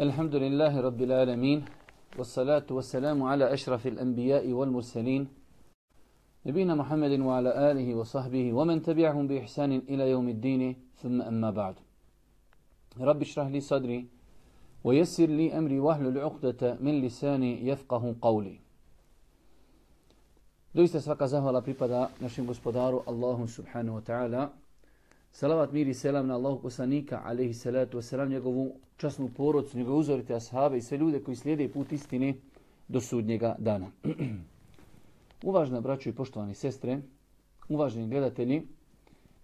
الحمد لله رب العالمين والصلاة والسلام على أشرف الأنبياء والمرسلين نبينا محمد وعلى آله وصحبه ومن تبعهم بإحسان إلى يوم الدين ثم أما بعد رب اشرح لي صدري ويسر لي أمري واحلل عقدة من لساني يفقه قولي Doista svaka zahvala pripada našem gospodaru Allahu subhanahu wa ta'ala. Salavat mir i selam na Allahu poslanika alaihi salatu njegovu časnu porodcu, njegove uzorite ashabe i sve ljude koji slijede put istine do sudnjega dana. Uvažna braćo i poštovani sestre, uvaženi gledatelji,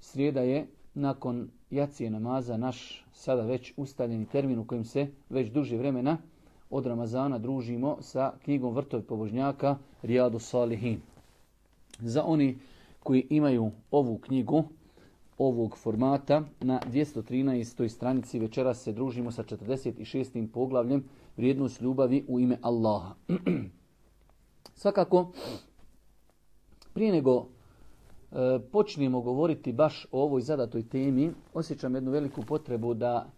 srijeda je nakon jacije namaza naš sada već ustaljeni termin u kojem se već duže vremena od Ramazana družimo sa knjigom Vrtovi pobožnjaka Rijadu Salihin. Za oni koji imaju ovu knjigu, ovog formata, na 213. stranici večera se družimo sa 46. poglavljem vrijednost ljubavi u ime Allaha. Svakako, prije nego e, počnemo govoriti baš o ovoj zadatoj temi, osjećam jednu veliku potrebu da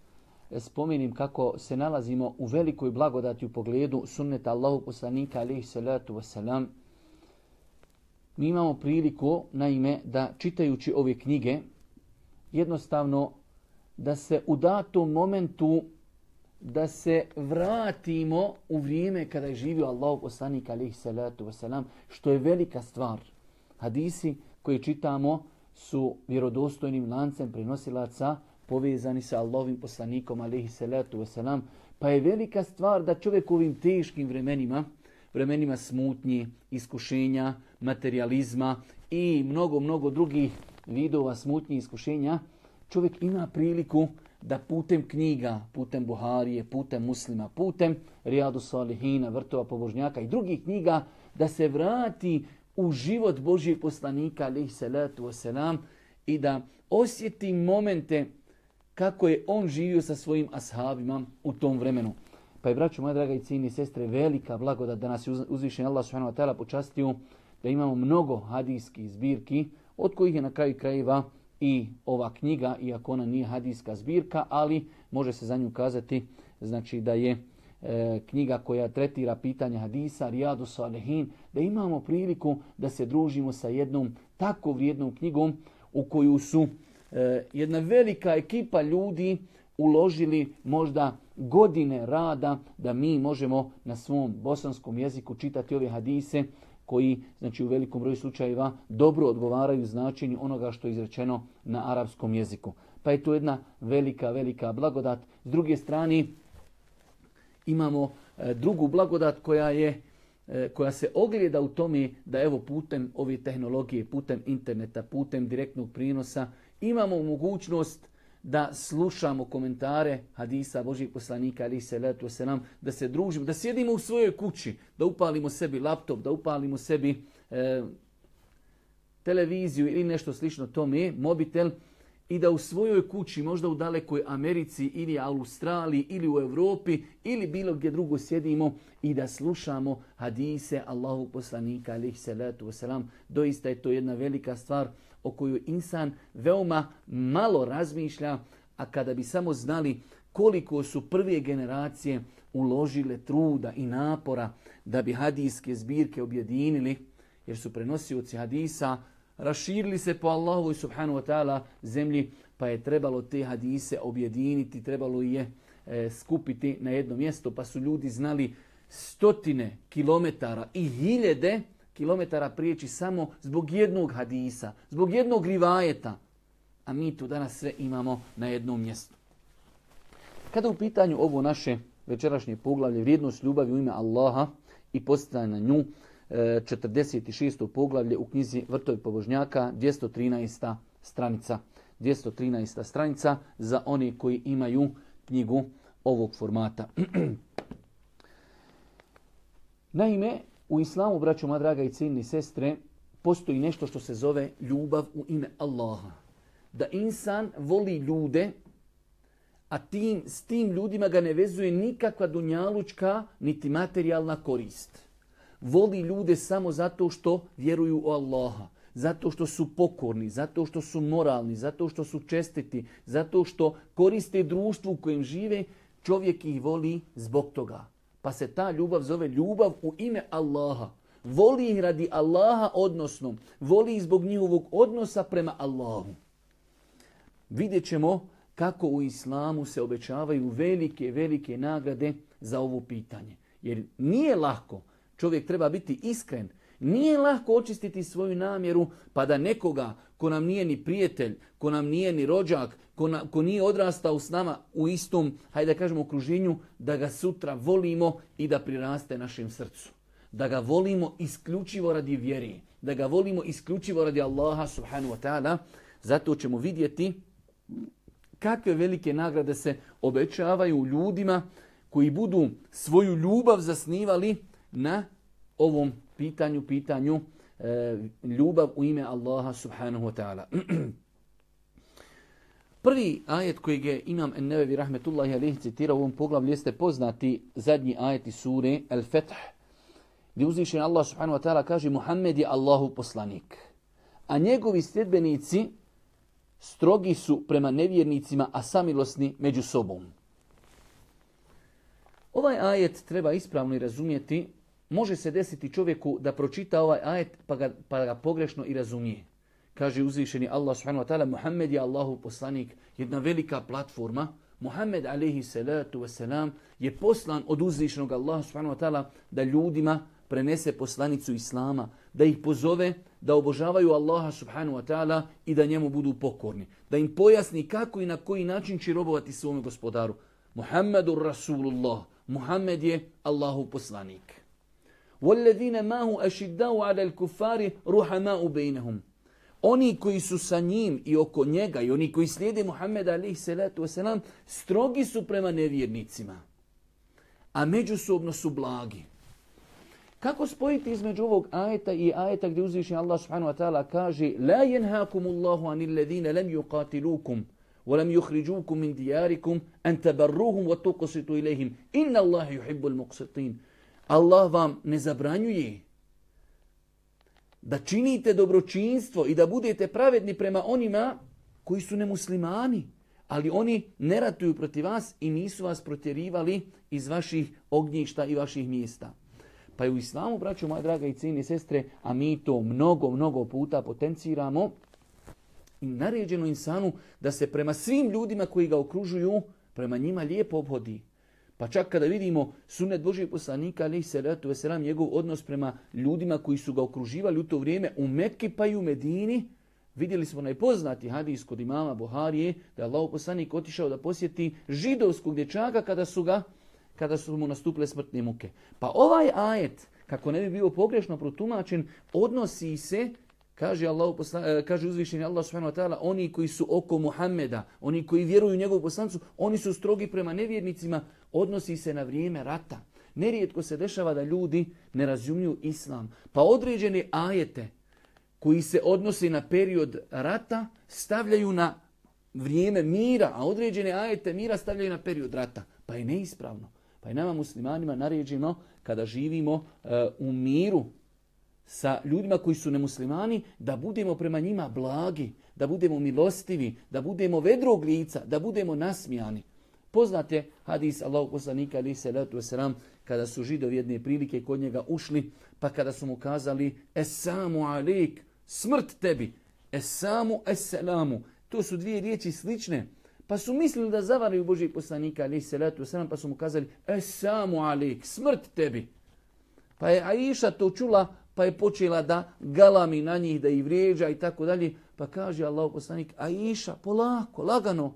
spomenim kako se nalazimo u velikoj blagodati u pogledu sunneta Allahu poslanika alaihi salatu wasalam. Mi imamo priliku, naime, da čitajući ove knjige, jednostavno da se u datom momentu da se vratimo u vrijeme kada je živio Allah poslanik alaihi salatu wasalam, što je velika stvar. Hadisi koje čitamo su vjerodostojnim lancem prenosilaca povezani sa Allahovim poslanikom alaihi salatu wasalam, pa je velika stvar da čovjek u ovim teškim vremenima, vremenima smutnji, iskušenja, materializma i mnogo, mnogo drugih vidova smutnji i iskušenja, čovjek ima priliku da putem knjiga, putem Buharije, putem muslima, putem Rijadu Salihina, Vrtova pobožnjaka i drugih knjiga, da se vrati u život Božijeg poslanika, alaih salatu wasalam, i da osjeti momente kako je on živio sa svojim ashabima u tom vremenu. Pa je, braću moja draga i cijeni sestre, velika blagodat da nas je uzvišen Allah subhanahu wa ta'ala počastio da imamo mnogo hadijskih zbirki, od kojih je na kraju krajeva i ova knjiga, iako ona nije hadijska zbirka, ali može se za nju kazati znači da je e, knjiga koja tretira pitanja hadisa, Rijadu Salihin, da imamo priliku da se družimo sa jednom tako vrijednom knjigom u koju su e, jedna velika ekipa ljudi uložili možda godine rada da mi možemo na svom bosanskom jeziku čitati ove hadise koji znači u velikom broju slučajeva dobro odgovaraju značenju onoga što je izrečeno na arapskom jeziku. Pa je to jedna velika, velika blagodat. S druge strane imamo e, drugu blagodat koja je e, koja se ogljeda u tome da evo putem ove tehnologije, putem interneta, putem direktnog prinosa imamo mogućnost da slušamo komentare hadisa Božih poslanika ali se letu se nam, da se družimo, da sjedimo u svojoj kući, da upalimo sebi laptop, da upalimo sebi e, televiziju ili nešto slično tome, mobitel, i da u svojoj kući, možda u dalekoj Americi ili Australiji ili u Europi ili bilo gdje drugo sjedimo i da slušamo hadise Allahu poslanika alaihi salatu wasalam. Doista je to jedna velika stvar o kojoj insan veoma malo razmišlja, a kada bi samo znali koliko su prve generacije uložile truda i napora da bi hadijske zbirke objedinili, jer su prenosioci hadisa raširili se po Allahu i subhanahu wa ta'ala zemlji, pa je trebalo te hadise objediniti, trebalo je e, skupiti na jedno mjesto, pa su ljudi znali stotine kilometara i hiljede kilometara prijeći samo zbog jednog hadisa, zbog jednog rivajeta. A mi tu danas sve imamo na jednom mjestu. Kada u pitanju ovo naše večerašnje poglavlje, vrijednost ljubavi u ime Allaha i postane na nju, 46. poglavlje u knjizi Vrtovi pobožnjaka, 213. stranica. 213. stranica za one koji imaju knjigu ovog formata. Naime, u islamu, braćo moja draga i ciljni sestre, postoji nešto što se zove ljubav u ime Allaha. Da insan voli ljude, a tim, s tim ljudima ga ne vezuje nikakva dunjalučka niti materijalna korist. Voli ljude samo zato što vjeruju u Allaha, zato što su pokorni, zato što su moralni, zato što su čestiti, zato što koriste društvu u kojem žive, čovjek ih voli zbog toga. Pa se ta ljubav zove ljubav u ime Allaha. Voli ih radi Allaha odnosno. Voli ih zbog njihovog odnosa prema Allahu. Vidjet ćemo kako u islamu se obećavaju velike, velike nagrade za ovo pitanje. Jer nije lako, čovjek treba biti iskren, nije lako očistiti svoju namjeru pa da nekoga ko nam nije ni prijatelj, ko nam nije ni rođak, ko, ko nije odrastao s nama u istom, hajde da kažemo, okruženju, da ga sutra volimo i da priraste našem srcu. Da ga volimo isključivo radi vjeri. Da ga volimo isključivo radi Allaha subhanahu wa ta'ala. Zato ćemo vidjeti kakve velike nagrade se obećavaju ljudima koji budu svoju ljubav zasnivali na ovom pitanju, pitanju e, ljubav u ime Allaha subhanahu wa ta'ala. Prvi ajet koji je Imam Ennevevi rahmetullahi alih citirao u ovom poglavlju jeste poznati zadnji ajet iz sure Al-Feth gdje uzvišen Allah subhanahu wa ta'ala kaže Muhammed je Allahu poslanik. A njegovi sljedbenici strogi su prema nevjernicima, a samilosni među sobom. Ovaj ajet treba ispravno razumjeti. Može se desiti čovjeku da pročita ovaj ajet pa ga, pa ga pogrešno i razumije. Kaže uzvišeni Allah subhanahu wa ta'ala, Muhammed je Allahu poslanik, jedna velika platforma. Muhammed alaihi salatu wasalam je poslan od uzvišenog Allaha subhanahu wa ta'ala da ljudima prenese poslanicu Islama, da ih pozove da obožavaju Allaha subhanahu wa ta'ala i da njemu budu pokorni. Da im pojasni kako i na koji način će robovati svome gospodaru. Muhammedur Rasulullah. Muhammed je Allahu poslanik. وَالَّذِينَ مَاهُ أَشِدَّاُ عَلَى الْكُفَّارِ رُحَمَاءُ بَيْنَهُمْ Oni koji su sa njim i oko njega i oni koji slijede Muhammeda alaih salatu wasalam, strogi su prema nevjernicima. A međusobno su blagi. Kako spojiti između ovog ajeta i ajeta gdje uzviši Allah subhanahu wa ta'ala kaže La jenhakumullahu anil ladhina lam yuqatilukum ولم يخرجوكم من دياركم أن تبروهم وتقسطوا إليهم إن الله يحب المقسطين Allah vam ne zabranjuje da činite dobročinstvo i da budete pravedni prema onima koji su nemuslimani, ali oni ne ratuju protiv vas i nisu vas protjerivali iz vaših ognjišta i vaših mjesta. Pa je u islamu, braćo moja draga i cijene sestre, a mi to mnogo, mnogo puta potenciramo, i naređeno insanu da se prema svim ljudima koji ga okružuju, prema njima lijepo obhodi. Pa čak kada vidimo sunet Božijeg poslanika, ali se ratu veselam, njegov odnos prema ljudima koji su ga okruživali u to vrijeme u Mekki pa i u Medini, vidjeli smo najpoznati hadis kod imama Buharije, da je Allah poslanik otišao da posjeti židovskog dječaka kada su ga kada su mu nastupile smrtne muke. Pa ovaj ajet, kako ne bi bio pogrešno protumačen, odnosi se Kaže, Allah, e, kaže uzvišeni Allah subhanahu wa ta'ala, oni koji su oko Muhammeda, oni koji vjeruju u njegovu poslancu, oni su strogi prema nevjernicima, odnosi se na vrijeme rata. Nerijetko se dešava da ljudi ne razumiju islam. Pa određene ajete koji se odnose na period rata stavljaju na vrijeme mira, a određene ajete mira stavljaju na period rata. Pa je neispravno. Pa je nama muslimanima naređeno kada živimo uh, u miru sa ljudima koji su nemuslimani, da budemo prema njima blagi, da budemo milostivi, da budemo vedrog lica, da budemo nasmijani. Poznate hadis Allahu poslanika ali se letu selam kada su židovi jedne prilike kod njega ušli, pa kada su mu kazali esamu alik, smrt tebi, esamu eselamu. To su dvije riječi slične. Pa su mislili da zavaraju Božih poslanika ali se letu selam, pa su mu kazali esamu alik, smrt tebi. Pa je Aisha to čula, pa je počela da galami na njih, da ih vrijeđa i tako dalje. Pa kaže Allah poslanik, a iša, polako, lagano.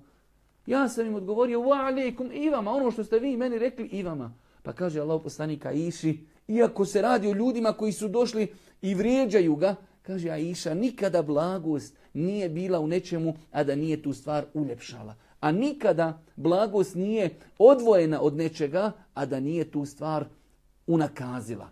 Ja sam im odgovorio, wa alaikum, i vama, ono što ste vi meni rekli, i vama. Pa kaže Allah poslanik, a iši, iako se radi o ljudima koji su došli i vrijeđaju ga, kaže Aisha, nikada blagost nije bila u nečemu, a da nije tu stvar uljepšala. A nikada blagost nije odvojena od nečega, a da nije tu stvar unakazila.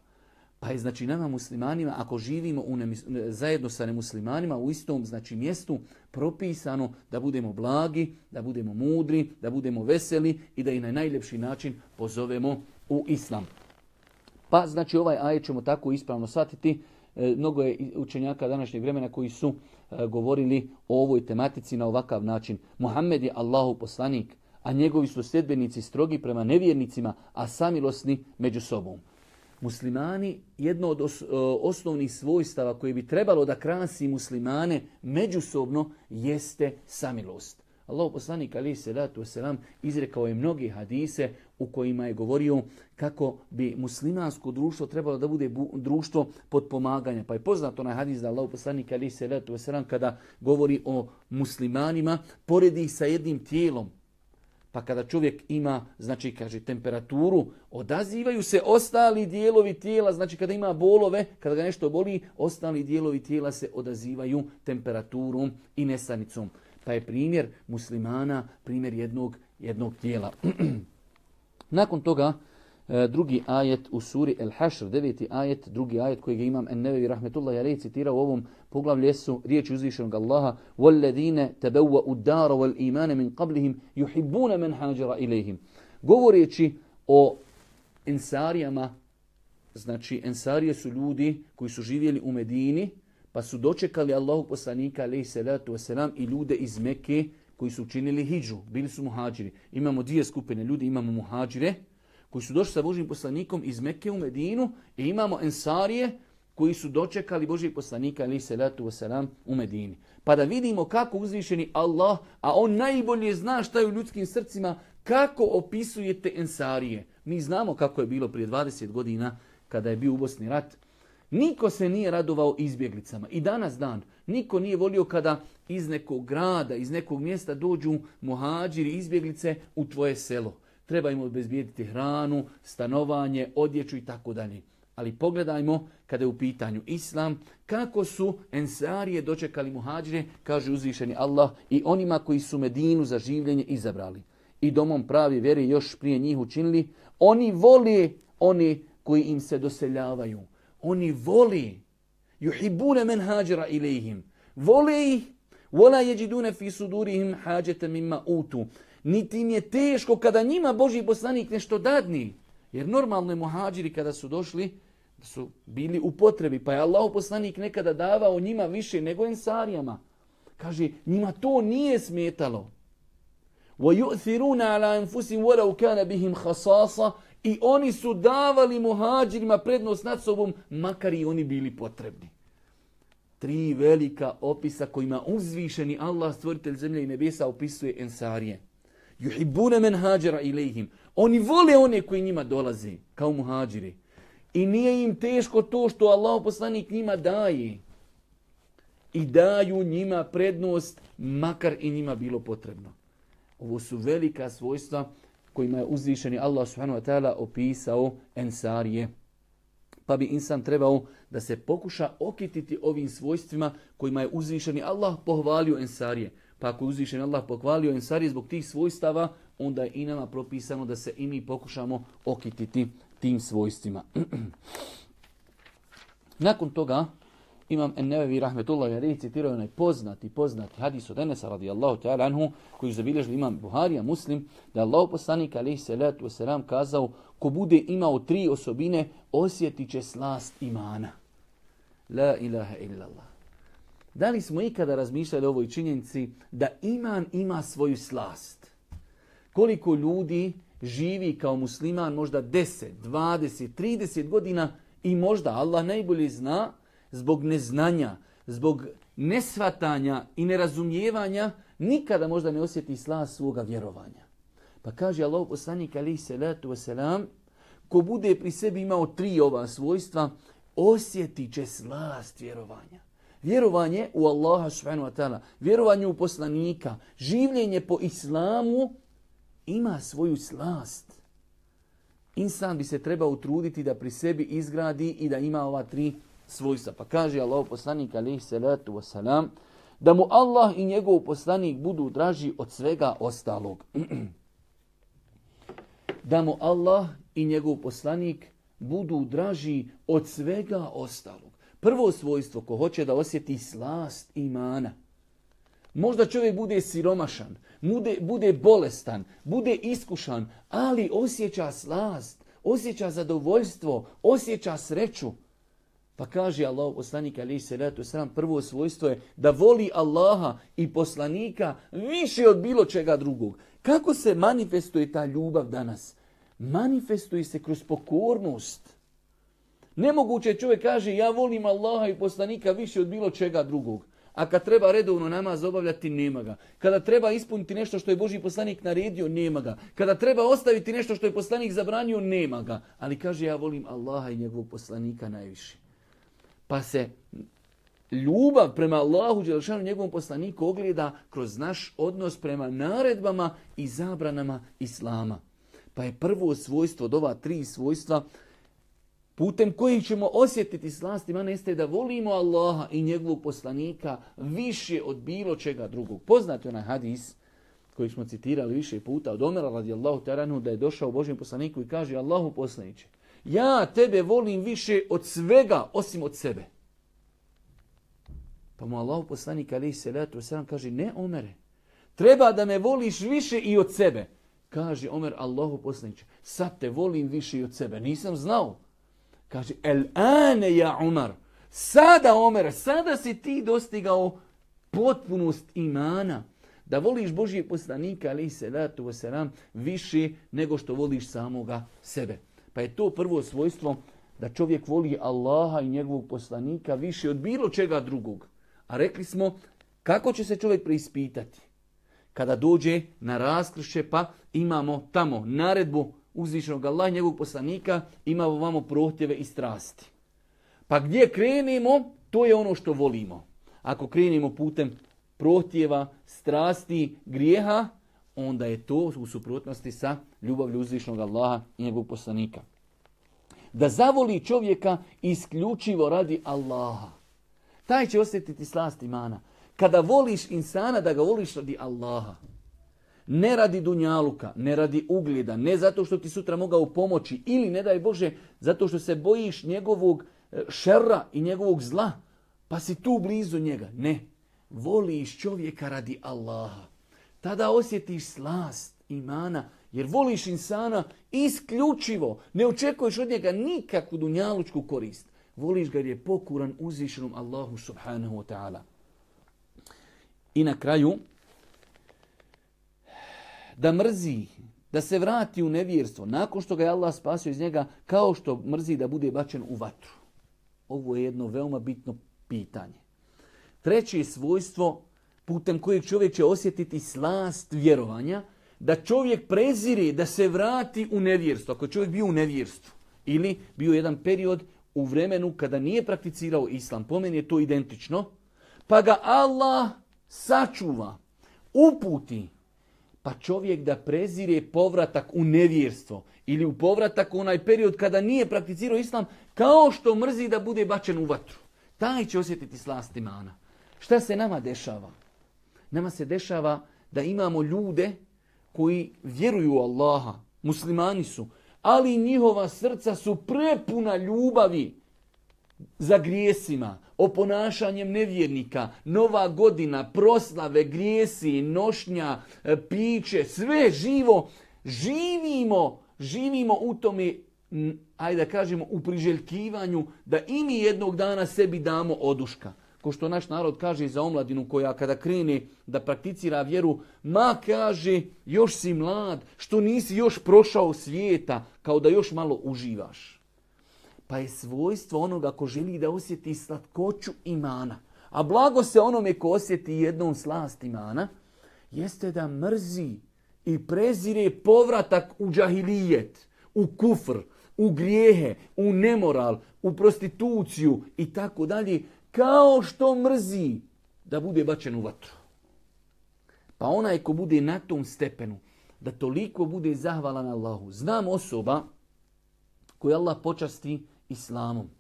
Pa je znači nama muslimanima, ako živimo u nemis, zajedno sa nemuslimanima u istom znači mjestu, propisano da budemo blagi, da budemo mudri, da budemo veseli i da i na najljepši način pozovemo u islam. Pa znači ovaj ajet ćemo tako ispravno shvatiti. E, mnogo je učenjaka današnjeg vremena koji su e, govorili o ovoj tematici na ovakav način. Muhammed je Allahu poslanik, a njegovi su sljedbenici strogi prema nevjernicima, a samilosni među sobom. Muslimani, jedno od osnovnih svojstava koje bi trebalo da krasi muslimane međusobno jeste samilost. Allah poslanik ali se selam izrekao je mnoge hadise u kojima je govorio kako bi muslimansko društvo trebalo da bude društvo podpomaganja. Pa je poznato na hadis da Allah poslanik ali se selam kada govori o muslimanima poredi ih sa jednim tijelom. Pa kada čovjek ima, znači kaže temperaturu, odazivaju se ostali dijelovi tijela, znači kada ima bolove, kada ga nešto boli, ostali dijelovi tijela se odazivaju temperaturom i nesanicom. Pa je primjer muslimana, primjer jednog, jednog tijela. Nakon toga, drugi ajet u suri El Hašr, deveti ajet, drugi ajet kojeg imam en nevevi rahmetullah ja citirao u ovom poglavlju su riječi uzvišenog Allaha وَالَّذِينَ تَبَوَّ الدَّارَ وَالْإِيمَانَ مِنْ قَبْلِهِمْ يُحِبُّونَ مَنْ حَاجَرَ إِلَيْهِمْ Govoreći o ensarijama, znači ensarije su ljudi koji su živjeli u Medini, pa su dočekali Allahu poslanika alaih salatu wasalam i ljude iz Mekke koji su učinili hijđu, bili su muhađiri. Imamo dvije skupine ljudi, imamo muhađire koji su došli sa Božim poslanikom iz Mekke u Medinu i imamo ensarije koji su dočekali Božih poslanika alaih salatu wasalam u Medini. Pa da vidimo kako uzvišeni Allah, a on najbolje zna šta je u ljudskim srcima, kako opisujete ensarije. Mi znamo kako je bilo prije 20 godina kada je bio u Bosni rat. Niko se nije radovao izbjeglicama. I danas dan niko nije volio kada iz nekog grada, iz nekog mjesta dođu muhađiri, izbjeglice u tvoje selo. Treba im obezbijediti hranu, stanovanje, odjeću i tako dalje. Ali pogledajmo kada je u pitanju islam, kako su ensarije dočekali muhađire, kaže uzvišeni Allah, i onima koji su Medinu za življenje izabrali. I domom pravi vjeri još prije njih učinili, oni voli oni koji im se doseljavaju. Oni voli. Juhibune men hađera ilihim. Vole ih. Vola jeđidune fi sudurihim hađete mimma utu Niti im je teško kada njima Boži poslanik nešto dadni. Jer normalno je muhađiri kada su došli, da su bili u potrebi. Pa je Allah poslanik nekada davao njima više nego ensarijama. Kaže, njima to nije smetalo. وَيُؤْثِرُونَ عَلَى أَنفُسِهِمْ وَلَوْ كَانَ بِهِمْ خَصَاصًا i oni su davali muhađirima prednost nad sobom, makar i oni bili potrebni. Tri velika opisa kojima uzvišeni Allah, stvoritelj zemlje i nebesa, opisuje ensarije. Juhibune men hađara ilihim. Oni vole one koji njima dolaze, kao muhađiri. I nije im teško to što Allah poslanik njima daje. I daju njima prednost, makar i njima bilo potrebno. Ovo su velika svojstva kojima je uzvišeni Allah subhanahu wa ta'ala opisao ensarije. Pa bi insan trebao da se pokuša okititi ovim svojstvima kojima je uzvišeni Allah pohvalio ensarije. Pa ako je uzvišeni Allah pohvalio ensarije zbog tih svojstava, onda je i nama propisano da se i mi pokušamo okititi tim svojstvima. Nakon toga, Imam Ennevevi rahmetullahi alaihi citirao onaj poznati, poznati hadis od Enesa radijallahu ta'ala anhu koji zabilježili imam Buharija muslim da je Allah poslanik alaihi salatu wasalam kazao ko bude imao tri osobine osjetit će slast imana. La ilaha illallah. Da li smo ikada razmišljali o ovoj činjenici da iman ima svoju slast? Koliko ljudi živi kao musliman možda 10, 20, 30 godina i možda Allah najbolje zna zbog neznanja, zbog nesvatanja i nerazumijevanja nikada možda ne osjeti slast svoga vjerovanja. Pa kaže Allah poslanik alaihi salatu wasalam, ko bude pri sebi imao tri ova svojstva, osjetit će slast vjerovanja. Vjerovanje u Allaha subhanahu wa ta'ala, vjerovanje u poslanika, življenje po islamu ima svoju slast. Insan bi se trebao utruditi da pri sebi izgradi i da ima ova tri svojstva. Pa kaže Allah poslanik alaihi salatu wasalam da mu Allah i njegov poslanik budu draži od svega ostalog. da mu Allah i njegov poslanik budu draži od svega ostalog. Prvo svojstvo ko hoće da osjeti slast imana. Možda čovjek bude siromašan, bude, bude bolestan, bude iskušan, ali osjeća slast, osjeća zadovoljstvo, osjeća sreću Pa kaže Allah poslanik ali se sram, prvo svojstvo je da voli Allaha i poslanika više od bilo čega drugog. Kako se manifestuje ta ljubav danas? Manifestuje se kroz pokornost. Nemoguće čovjek kaže ja volim Allaha i poslanika više od bilo čega drugog. A kad treba redovno namaz obavljati, nema ga. Kada treba ispuniti nešto što je Boži poslanik naredio, nema ga. Kada treba ostaviti nešto što je poslanik zabranio, nema ga. Ali kaže ja volim Allaha i njegovog poslanika najviše. Pa se ljubav prema Allahu Đelšanu njegovom poslaniku ogleda kroz naš odnos prema naredbama i zabranama Islama. Pa je prvo svojstvo od ova tri svojstva putem kojih ćemo osjetiti slast imana jeste da volimo Allaha i njegovog poslanika više od bilo čega drugog. Poznati onaj hadis koji smo citirali više puta od Omera radijallahu taranu da je došao Božjem poslaniku i kaže Allahu poslaniće ja tebe volim više od svega osim od sebe. Pa mu Allahu poslanik ali se letu selam kaže ne Omere treba da me voliš više i od sebe. Kaže Omer Allahu poslaniće sad te volim više i od sebe. Nisam znao. Kaže, el ane ja Umar. Sada, Omer, sada si ti dostigao potpunost imana. Da voliš Božije poslanika, ali se datu wasalam, više nego što voliš samoga sebe. Pa je to prvo svojstvo da čovjek voli Allaha i njegovog poslanika više od bilo čega drugog. A rekli smo, kako će se čovjek preispitati? Kada dođe na raskršće, pa imamo tamo naredbu uzvišenog Allah i njegovog poslanika, imamo vamo prohtjeve i strasti. Pa gdje krenemo, to je ono što volimo. Ako krenemo putem prohtjeva, strasti, grijeha, onda je to u suprotnosti sa ljubavlju uzvišnog Allaha i njegovog poslanika. Da zavoli čovjeka isključivo radi Allaha. Taj će osjetiti slast imana. Kada voliš insana, da ga voliš radi Allaha. Ne radi dunjaluka, ne radi ugljeda, ne zato što ti sutra mogao pomoći ili ne daj Bože zato što se bojiš njegovog e, šerra i njegovog zla, pa si tu blizu njega. Ne, voliš čovjeka radi Allaha. Tada osjetiš slast imana, jer voliš insana isključivo. Ne očekuješ od njega nikakvu dunjalučku korist. Voliš ga jer je pokuran uzvišenom Allahu subhanahu wa ta'ala. I na kraju, da mrzi, da se vrati u nevjerstvo nakon što ga je Allah spasio iz njega kao što mrzi da bude bačen u vatru. Ovo je jedno veoma bitno pitanje. Treće svojstvo putem kojeg čovjek će osjetiti slast vjerovanja, da čovjek preziri da se vrati u nevjerstvo. Ako čovjek bio u nevjerstvu ili bio jedan period u vremenu kada nije prakticirao islam, po meni je to identično, pa ga Allah sačuva, uputi, pa čovjek da prezire povratak u nevjerstvo ili u povratak u onaj period kada nije prakticirao islam, kao što mrzi da bude bačen u vatru. Taj će osjetiti slast imana. Šta se nama dešava? Nama se dešava da imamo ljude koji vjeruju u Allaha, muslimani su, ali njihova srca su prepuna ljubavi za grijesima, oponašanjem nevjernika, nova godina, proslave, grijesi, nošnja, e, piće, sve živo, živimo, živimo u tome, ajde da kažemo, u priželjkivanju da i mi jednog dana sebi damo oduška. Ko što naš narod kaže za omladinu koja kada krene da prakticira vjeru, ma kaže, još si mlad, što nisi još prošao svijeta, kao da još malo uživaš. Pa je svojstvo onoga ko želi da osjeti slatkoću imana. A blago se onome ko osjeti jednom slast imana, jeste da mrzi i prezire povratak u džahilijet, u kufr, u grijehe, u nemoral, u prostituciju i tako dalje, kao što mrzi da bude bačen u vatru. Pa onaj ko bude na tom stepenu, da toliko bude zahvalan Allahu. Znam osoba koju Allah počasti islamom.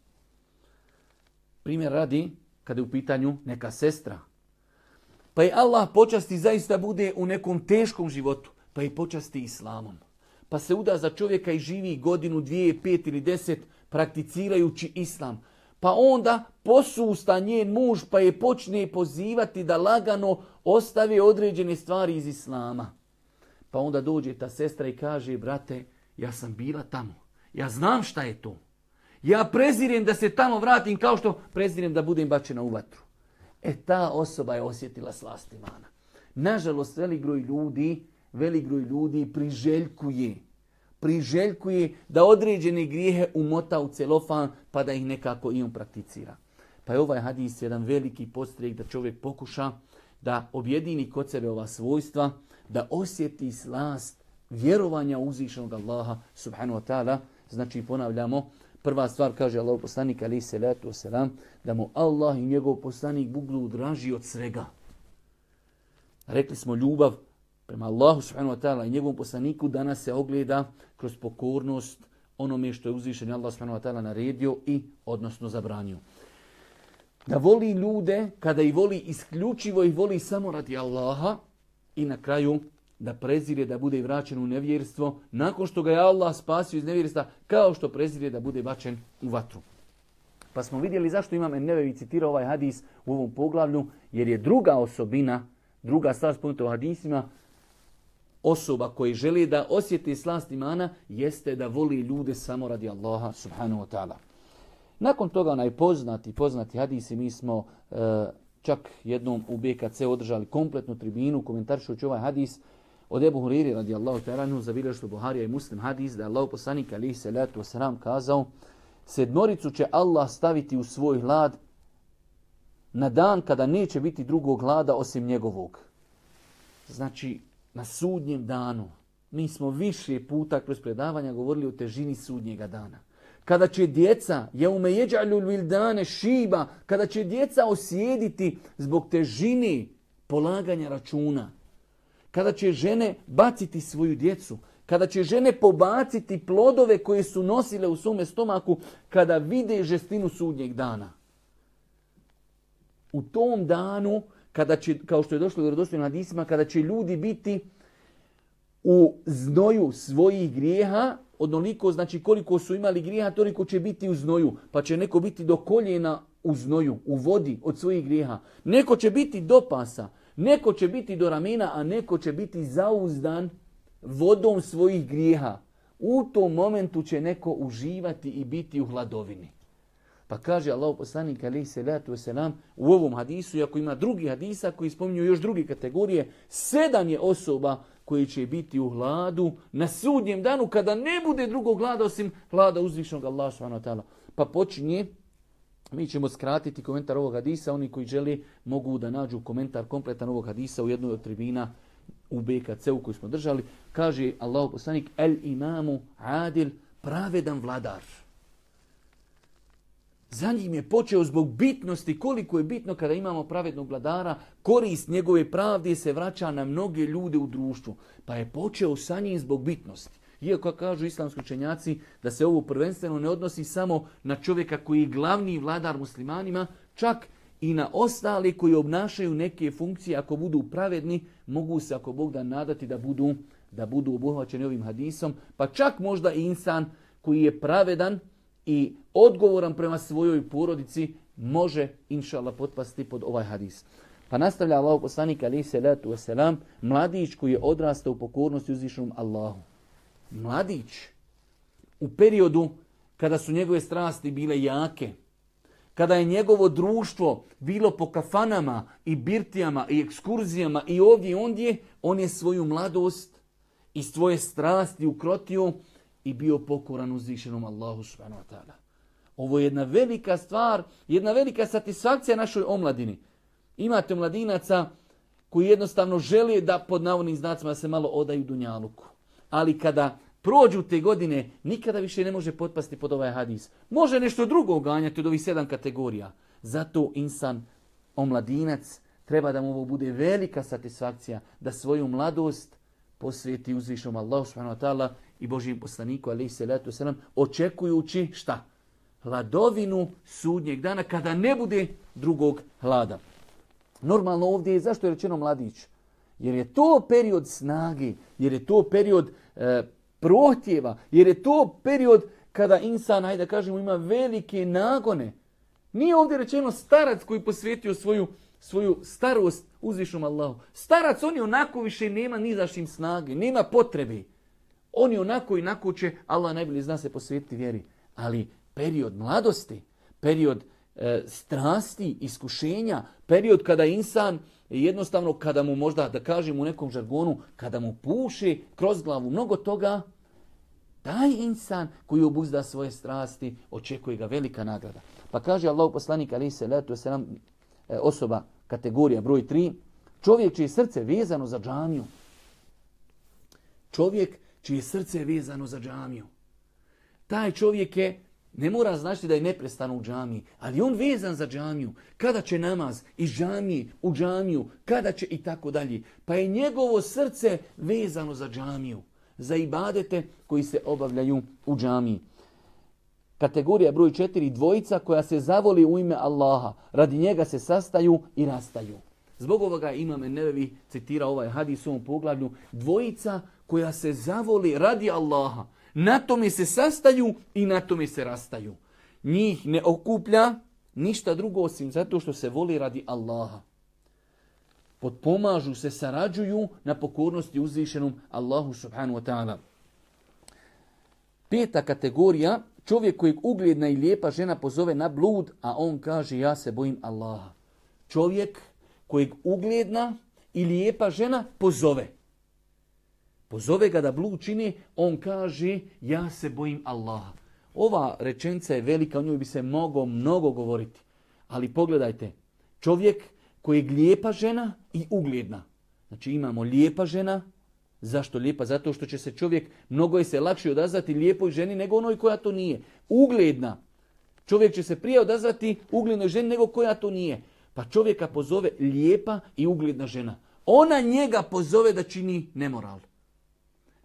Primjer radi kada je u pitanju neka sestra. Pa je Allah počasti zaista bude u nekom teškom životu, pa je počasti islamom. Pa se uda za čovjeka i živi godinu, dvije, pet ili deset prakticirajući islam. Pa onda posusta njen muž pa je počne pozivati da lagano ostave određene stvari iz islama. Pa onda dođe ta sestra i kaže, brate, ja sam bila tamo. Ja znam šta je to. Ja prezirem da se tamo vratim kao što prezirem da budem bačena u vatru. E ta osoba je osjetila slast imana. Nažalost, velik broj ljudi, velik broj ljudi priželjkuje priželjkuje da određene grijehe umota u celofan pa da ih nekako i on prakticira. Pa je ovaj hadis jedan veliki postrijek da čovjek pokuša da objedini kod sebe ova svojstva, da osjeti slast vjerovanja uzvišenog Allaha subhanahu wa ta'ala. Znači ponavljamo, prva stvar kaže Allah poslanik ali se letu selam, da mu Allah i njegov poslanik budu draži od svega. Rekli smo ljubav prema Allahu subhanahu wa ta'ala i njegovom poslaniku danas se ogleda kroz pokornost onome što je uzvišen Allah subhanahu wa ta'ala naredio i odnosno zabranio. Da voli ljude kada ih voli isključivo ih voli samo radi Allaha i na kraju da prezire da bude vraćen u nevjerstvo nakon što ga je Allah spasio iz nevjerstva kao što prezire da bude bačen u vatru. Pa smo vidjeli zašto imam Ennevevi citirao ovaj hadis u ovom poglavlju jer je druga osobina, druga stvar spomenuta u hadisima osoba koji želi da osjeti slast imana jeste da voli ljude samo radi Allaha subhanahu wa ta'ala. Nakon toga onaj poznati, poznati hadisi, mi smo e, čak jednom u BKC održali kompletnu tribinu komentaršući ovaj hadis od Ebu Huriri radi Allahu ta'ala zabilježstvo Buharija i Muslim hadis da je Allah poslanik alihi salatu wasalam kazao sedmoricu će Allah staviti u svoj hlad na dan kada neće biti drugog hlada osim njegovog. Znači, na sudnjem danu. Mi smo više puta kroz predavanja govorili o težini sudnjega dana. Kada će djeca, jeume jeđalju vildane šiba, kada će djeca osjediti zbog težine polaganja računa, kada će žene baciti svoju djecu, kada će žene pobaciti plodove koje su nosile u svome stomaku, kada vide žestinu sudnjeg dana. U tom danu kada će, kao što je došlo u vjerodostojnim hadisima, kada će ljudi biti u znoju svojih grijeha, onoliko znači koliko su imali grijeha, toliko će biti u znoju. Pa će neko biti do koljena u znoju, u vodi od svojih grijeha. Neko će biti do pasa, neko će biti do ramena, a neko će biti zauzdan vodom svojih grijeha. U tom momentu će neko uživati i biti u hladovini. Pa kaže Allah poslanik alaih salatu wasalam u ovom hadisu, iako ima drugi hadisa koji spominju još druge kategorije, sedam je osoba koji će biti u hladu na sudnjem danu kada ne bude drugog glada osim hlada uzvišnog Allah Pa počinje, mi ćemo skratiti komentar ovog hadisa, oni koji želi mogu da nađu komentar kompletan ovog hadisa u jednoj od tribina u BKC-u koju smo držali. Kaže Allah poslanik, el imamu adil, pravedan vladar. Za njim je počeo zbog bitnosti, koliko je bitno kada imamo pravednog vladara, korist njegove pravde se vraća na mnoge ljude u društvu. Pa je počeo sa njim zbog bitnosti. Iako kažu islamski učenjaci da se ovo prvenstveno ne odnosi samo na čovjeka koji je glavni vladar muslimanima, čak i na ostali koji obnašaju neke funkcije, ako budu pravedni, mogu se ako Bog da nadati da budu, da budu obuhvaćeni ovim hadisom. Pa čak možda i insan koji je pravedan, i odgovoran prema svojoj porodici može, inša Allah, potpasti pod ovaj hadis. Pa nastavlja Allah poslanik ali se letu wasalam, mladić koji je odrastao u pokornosti uzvišenom Allahu. Mladić u periodu kada su njegove strasti bile jake, kada je njegovo društvo bilo po kafanama i birtijama i ekskurzijama i ovdje i ondje, on je svoju mladost i svoje strasti ukrotio i bio pokoran uzvišenom Allahu subhanahu wa ta'ala. Ovo je jedna velika stvar, jedna velika satisfakcija našoj omladini. Imate mladinaca koji jednostavno žele da pod navodnim znacima se malo odaju dunjaluku. Ali kada prođu te godine, nikada više ne može potpasti pod ovaj hadis. Može nešto drugo ganjati od ovih sedam kategorija. Zato insan, omladinac, treba da mu ovo bude velika satisfakcija da svoju mladost posvijeti uzvišom Allahu subhanahu i Božijem poslaniku, ali se letu selam, očekujući šta? Hladovinu sudnjeg dana kada ne bude drugog hlada. Normalno ovdje je zašto je rečeno mladić? Jer je to period snage, jer je to period e, protjeva, jer je to period kada insan, hajde da kažemo, ima velike nagone. Nije ovdje rečeno starac koji posvetio svoju, svoju starost uzvišnom Allahu. Starac, on je onako više nema ni za snage, nema potrebe. Oni onako i onako će, Allah najbolje zna se posvetiti vjeri. Ali period mladosti, period e, strasti, iskušenja, period kada insan jednostavno kada mu možda, da kažem u nekom žargonu, kada mu puši kroz glavu mnogo toga, taj insan koji obuzda svoje strasti, očekuje ga velika nagrada. Pa kaže Allah poslanik ali se letu se nam osoba kategorija broj 3, čovjek čije srce vezano za džamiju. Čovjek čije srce je vezano za džamiju. Taj čovjek je ne mora značiti da je neprestano u džamiji, ali on vezan za džamiju. Kada će namaz iz džamije u džamiju, kada će i tako dalje. Pa je njegovo srce vezano za džamiju, za ibadete koji se obavljaju u džamiji. Kategorija broj četiri, dvojica koja se zavoli u ime Allaha. Radi njega se sastaju i rastaju. Zbog ovoga imame Nevevi citira ovaj hadis u ovom poglavlju. Dvojica koja se zavoli radi Allaha. Na tome se sastaju i na tome se rastaju. Njih ne okuplja ništa drugo osim zato što se voli radi Allaha. Potpomažu se, sarađuju na pokornosti uzvišenom Allahu subhanu wa ta'ala. Peta kategorija, čovjek kojeg ugledna i lijepa žena pozove na blud, a on kaže ja se bojim Allaha. Čovjek kojeg ugledna i lijepa žena pozove. Pozove ga da blud čini, on kaže ja se bojim Allaha. Ova rečenica je velika, o njoj bi se moglo mnogo govoriti. Ali pogledajte, čovjek koji je lijepa žena i ugledna. Znači imamo lijepa žena, zašto lijepa? Zato što će se čovjek, mnogo je se lakše odazvati lijepoj ženi nego onoj koja to nije. Ugledna. Čovjek će se prije odazvati uglednoj ženi nego koja to nije. Pa čovjeka pozove lijepa i ugledna žena. Ona njega pozove da čini nemoral.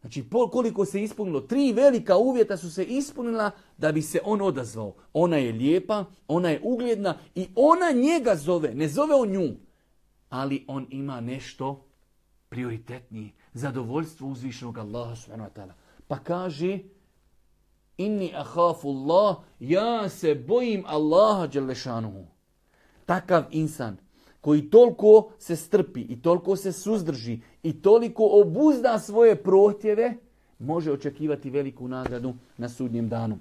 Znači koliko se ispunilo, tri velika uvjeta su se ispunila da bi se on odazvao. Ona je lijepa, ona je ugledna i ona njega zove, ne zove on nju. Ali on ima nešto prioritetnije, zadovoljstvo uzvišenog Allaha subhanahu. Pa kaže, inni ahafu Allah, ja se bojim Allaha dželešanuhu. Takav insan koji toliko se strpi i toliko se suzdrži i toliko obuzda svoje prohtjeve, može očekivati veliku nagradu na sudnjem danu.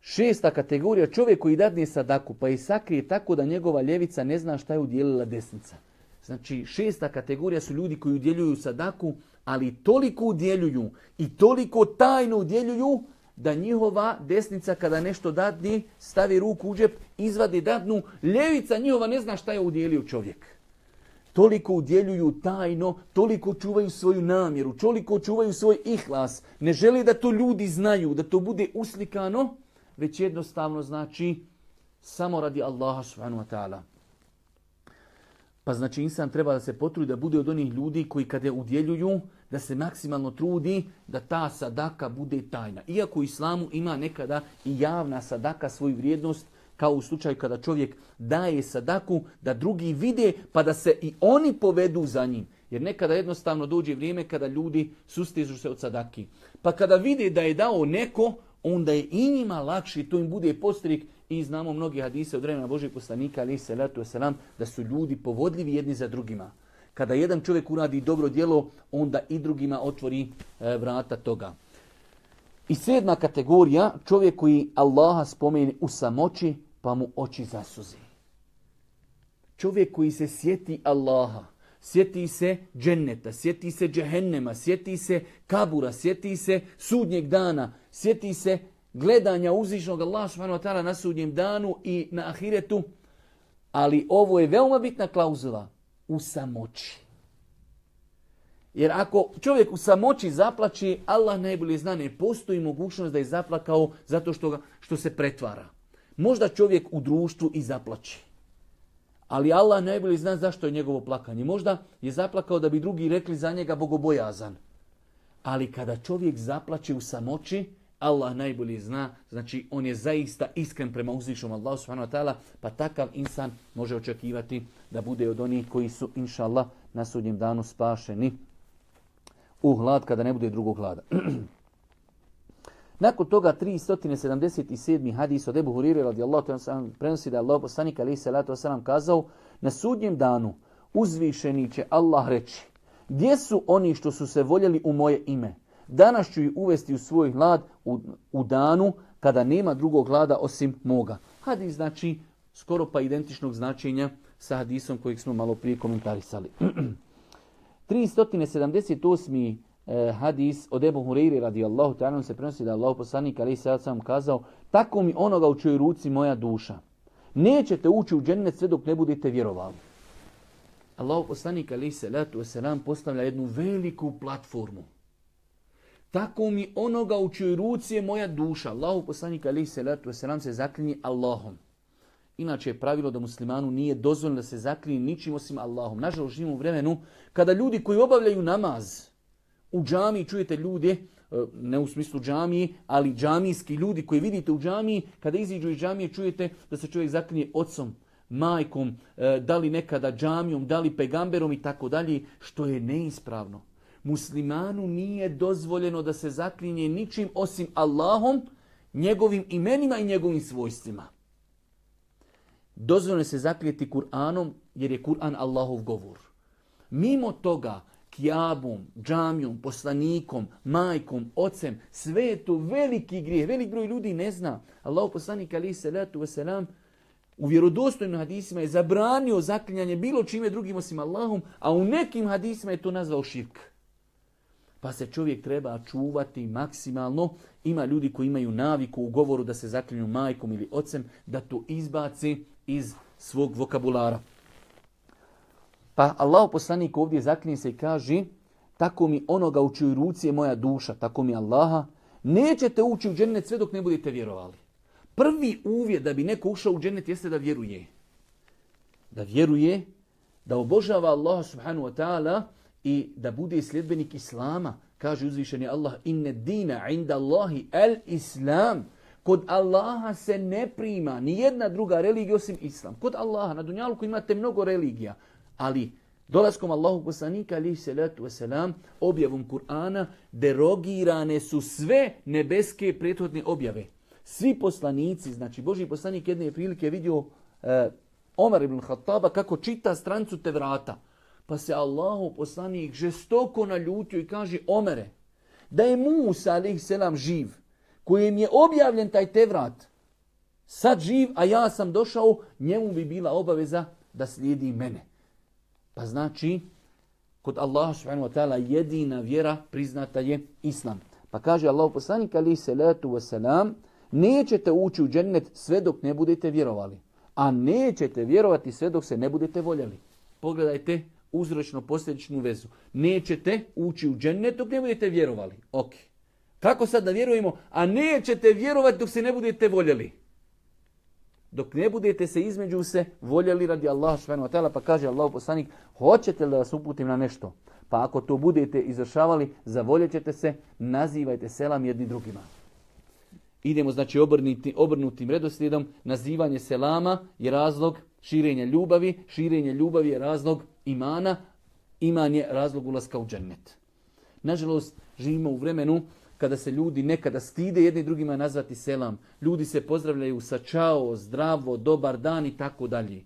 Šesta kategorija, čovjek koji dadne sadaku pa i sakrije tako da njegova ljevica ne zna šta je udjelila desnica. Znači šesta kategorija su ljudi koji udjeljuju sadaku, ali toliko udjeljuju i toliko tajno udjeljuju da njihova desnica kada nešto dadni, stavi ruku u džep, izvadi dadnu, ljevica njihova ne zna šta je udjelio čovjek. Toliko udjeljuju tajno, toliko čuvaju svoju namjeru, toliko čuvaju svoj ihlas. Ne žele da to ljudi znaju, da to bude uslikano, već jednostavno znači samo radi Allaha subhanahu wa ta'ala. Pa znači insan treba da se potrudi da bude od onih ljudi koji kada udjeljuju, da se maksimalno trudi da ta sadaka bude tajna. Iako u islamu ima nekada i javna sadaka svoju vrijednost, kao u slučaju kada čovjek daje sadaku, da drugi vide pa da se i oni povedu za njim. Jer nekada jednostavno dođe vrijeme kada ljudi sustižu se od sadaki. Pa kada vide da je dao neko, onda je i njima lakše, to im bude postrik i znamo mnogi hadise od vremena Božeg poslanika, ali se letu selam, da su ljudi povodljivi jedni za drugima. Kada jedan čovjek uradi dobro djelo, onda i drugima otvori e, vrata toga. I sedma kategorija, čovjek koji Allaha spomeni u samoći, pa mu oči zasuzi. Čovjek koji se sjeti Allaha, sjeti se dženneta, sjeti se džehennema, sjeti se kabura, sjeti se sudnjeg dana, sjeti se gledanja uzvišnog Allaha subhanahu na sudnjem danu i na ahiretu. Ali ovo je veoma bitna klauzula u samoći. Jer ako čovjek u samoći zaplači, Allah najbolje zna, ne postoji mogućnost da je zaplakao zato što, ga, što se pretvara. Možda čovjek u društvu i zaplači. Ali Allah najbolje zna zašto je njegovo plakanje. Možda je zaplakao da bi drugi rekli za njega bogobojazan. Ali kada čovjek zaplače u samoći, Allah najbolje zna, znači on je zaista iskren prema uzvišom Allahu subhanahu wa ta'ala, pa takav insan može očekivati da bude od onih koji su, inša Allah, na sudnjem danu spašeni u hlad kada ne bude drugog hlada. Nakon toga 377. hadis od Ebu Hurire radijallahu ta'ala prenosi da je Allah poslanik alaihi salatu wasalam kazao na sudnjem danu uzvišeni će Allah reći gdje su oni što su se voljeli u moje ime? Danas ću ih uvesti u svoj hlad u, u danu kada nema drugog hlada osim moga. Hadis znači skoro pa identičnog značenja sa hadisom kojeg smo malo prije komentarisali. 378. Eh, hadis od Ebu Hureyri radijallahu ta'ala se prenosi da Allah poslanik ali se sam kazao tako mi onoga u čoj ruci moja duša. Nećete ući u džennet sve dok ne budete vjerovali. Allah poslanik ali se letu postavlja jednu veliku platformu. Tako mi onoga u čoj ruci je moja duša. Allah poslanik ali se letu se zaklinje Allahom. Inače je pravilo da muslimanu nije dozvoljeno da se zaklinje ničim osim Allahom. Nažalost živimo u vremenu kada ljudi koji obavljaju namaz, u džami čujete ljude, e, ne u smislu džamiji, ali džamijski ljudi koji vidite u džamiji, kada iziđu iz džamije čujete da se čovjek zaklinje ocom, majkom, e, da li nekada džamijom, da li pegamberom i tako dalje, što je neispravno. Muslimanu nije dozvoljeno da se zaklinje ničim osim Allahom, njegovim imenima i njegovim svojstvima. Dozvoljeno se zaklijeti Kur'anom jer je Kur'an Allahov govor. Mimo toga, kjabom, džamijom, poslanikom, majkom, ocem, sve je to veliki grijeh. Velik broj ljudi ne zna. Allah poslanik ali salatu wasalam u vjerodostojnim hadisima je zabranio zaklinjanje bilo čime drugim osim Allahom, a u nekim hadisima je to nazvao širk. Pa se čovjek treba čuvati maksimalno. Ima ljudi koji imaju naviku u govoru da se zaklinju majkom ili ocem, da to izbaci iz svog vokabulara. Pa Allah poslanik ovdje zaklinje se i kaže tako mi onoga u čoj ruci je moja duša, tako mi Allaha, nećete ući u džennet sve dok ne budete vjerovali. Prvi uvjet da bi neko ušao u džennet jeste da vjeruje. Da vjeruje, da obožava Allaha subhanahu wa ta'ala i da bude sljedbenik Islama. Kaže uzvišeni Allah, inne dina inda Allahi el Islam. Kod Allaha se ne prima ni jedna druga religija osim Islam. Kod Allaha, na Dunjaluku imate mnogo religija, ali dolaskom Allahu poslanika alihi salatu wasalam, objavom Kur'ana, derogirane su sve nebeske prethodne objave. Svi poslanici, znači Boži poslanik jedne prilike vidio eh, Omar ibn Khattaba kako čita strancu te vrata. Pa se Allahu poslanik žestoko naljutio i kaže Omere, da je Musa selam živ, kojem je objavljen taj tevrat, sad živ, a ja sam došao, njemu bi bila obaveza da slijedi mene. Pa znači, kod Allaha subhanahu wa ta'ala jedina vjera priznata je Islam. Pa kaže Allah poslanik ali salatu wasalam, nećete ući u džennet sve dok ne budete vjerovali. A nećete vjerovati sve dok se ne budete voljeli. Pogledajte uzročno posljedičnu vezu. Nećete ući u džennet dok ne budete vjerovali. Ok. Kako sad da vjerujemo? A nećete vjerovati dok se ne budete voljeli dok ne budete se između se voljeli radi Allaha subhanahu wa pa kaže Allah poslanik, hoćete li da vas uputim na nešto? Pa ako to budete izvršavali, zavoljet ćete se, nazivajte selam jedni drugima. Idemo znači obrnuti, obrnutim redoslijedom. Nazivanje selama je razlog širenja ljubavi, širenje ljubavi je razlog imana, iman je razlog ulaska u džennet. Nažalost, živimo u vremenu kada se ljudi nekada stide jedni drugima nazvati selam. Ljudi se pozdravljaju sa čao, zdravo, dobar dan i tako dalje.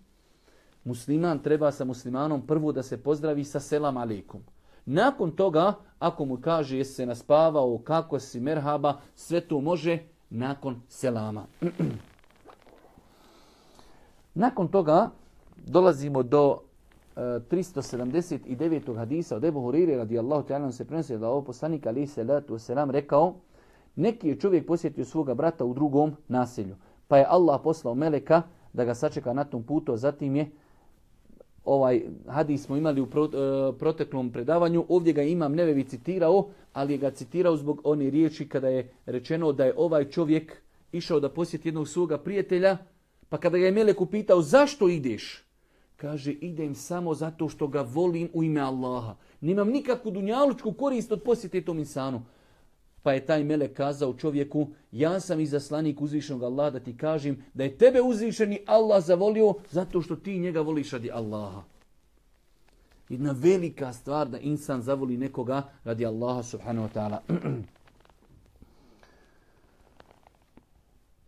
Musliman treba sa muslimanom prvo da se pozdravi sa selam alikum. Nakon toga, ako mu kaže jesi se naspavao, kako si merhaba, sve to može nakon selama. nakon toga dolazimo do 379. hadisa od Ebu Huriri radijallahu ta'ala se prenosi da ovo poslanik ali se letu selam rekao neki je čovjek posjetio svoga brata u drugom naselju. Pa je Allah poslao meleka da ga sačeka na tom putu, zatim je ovaj hadis smo imali u uh, proteklom predavanju, ovdje ga imam nevevi citirao, ali je ga citirao zbog one riječi kada je rečeno da je ovaj čovjek išao da posjeti jednog svoga prijatelja, pa kada ga je melek upitao zašto ideš, Kaže, idem samo zato što ga volim u ime Allaha. Nemam nikakvu dunjalučku korist od posjete tom insanu. Pa je taj melek kazao čovjeku, ja sam izaslanik uzvišenog Allaha da ti kažem da je tebe uzvišeni Allah zavolio zato što ti njega voliš radi Allaha. Jedna velika stvar da insan zavoli nekoga radi Allaha subhanahu wa ta'ala.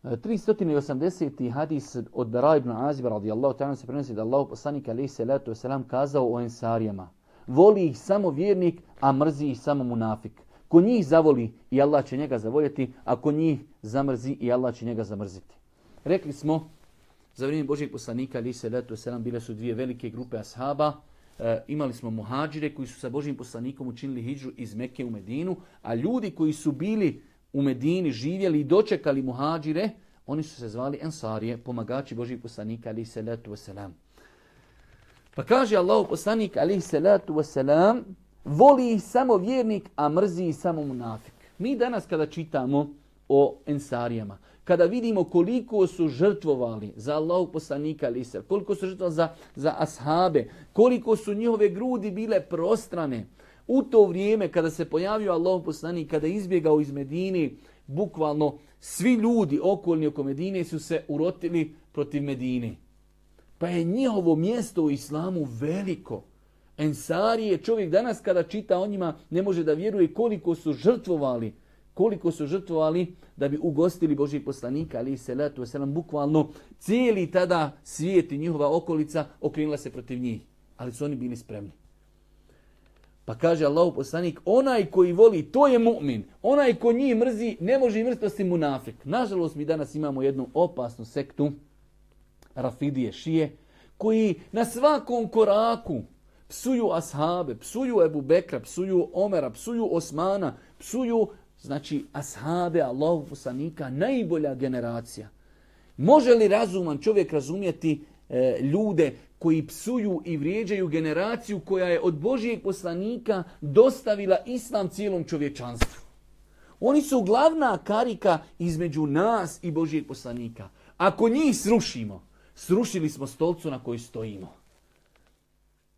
380. hadis od Bara ibn Azib radijallahu ta'ala se prenosi da Allah poslanik alaihi salatu wasalam kazao o ensarijama. Voli ih samo vjernik, a mrzi ih samo munafik. Ko njih zavoli i Allah će njega zavoljeti, a ko njih zamrzi i Allah će njega zamrziti. Rekli smo, za vrijeme Božeg poslanika, ali se letu selam, bile su dvije velike grupe ashaba. E, imali smo muhađire koji su sa Božim poslanikom učinili hijđu iz Mekke u Medinu, a ljudi koji su bili u Medini, živjeli i dočekali muhađire, oni su se zvali Ensarije, pomagači Božih poslanika, ali se letu selam. Pa kaže Allahu poslanik, ali se letu selam, voli ih samo vjernik, a mrzi ih samo munafik. Mi danas kada čitamo o Ensarijama, kada vidimo koliko su žrtvovali za Allahu poslanika Lisa, koliko su žrtvovali za, za ashabe, koliko su njihove grudi bile prostrane, u to vrijeme kada se pojavio Allahu poslanik, kada je izbjegao iz Medini, bukvalno svi ljudi okolni oko Medine su se urotili protiv Medine. Pa je njihovo mjesto u islamu veliko. Ensarije, čovjek danas kada čita o njima ne može da vjeruje koliko su žrtvovali koliko su žrtvovali da bi ugostili Božih poslanika, ali se letu selam bukvalno cijeli tada svijet i njihova okolica okrenula se protiv njih. Ali su oni bili spremni. Pa kaže Allah poslanik, onaj koji voli, to je mu'min. Onaj ko njih mrzi, ne može mrziti osim munafik. Nažalost, mi danas imamo jednu opasnu sektu, Rafidije, Šije, koji na svakom koraku psuju ashabe, psuju Ebu Bekra, psuju Omera, psuju Osmana, psuju znači ashabe Allahu poslanika, najbolja generacija. Može li razuman čovjek razumjeti e, ljude koji psuju i vrijeđaju generaciju koja je od Božijeg poslanika dostavila islam cijelom čovječanstvu? Oni su glavna karika između nas i Božijeg poslanika. Ako njih srušimo, srušili smo stolcu na kojoj stojimo.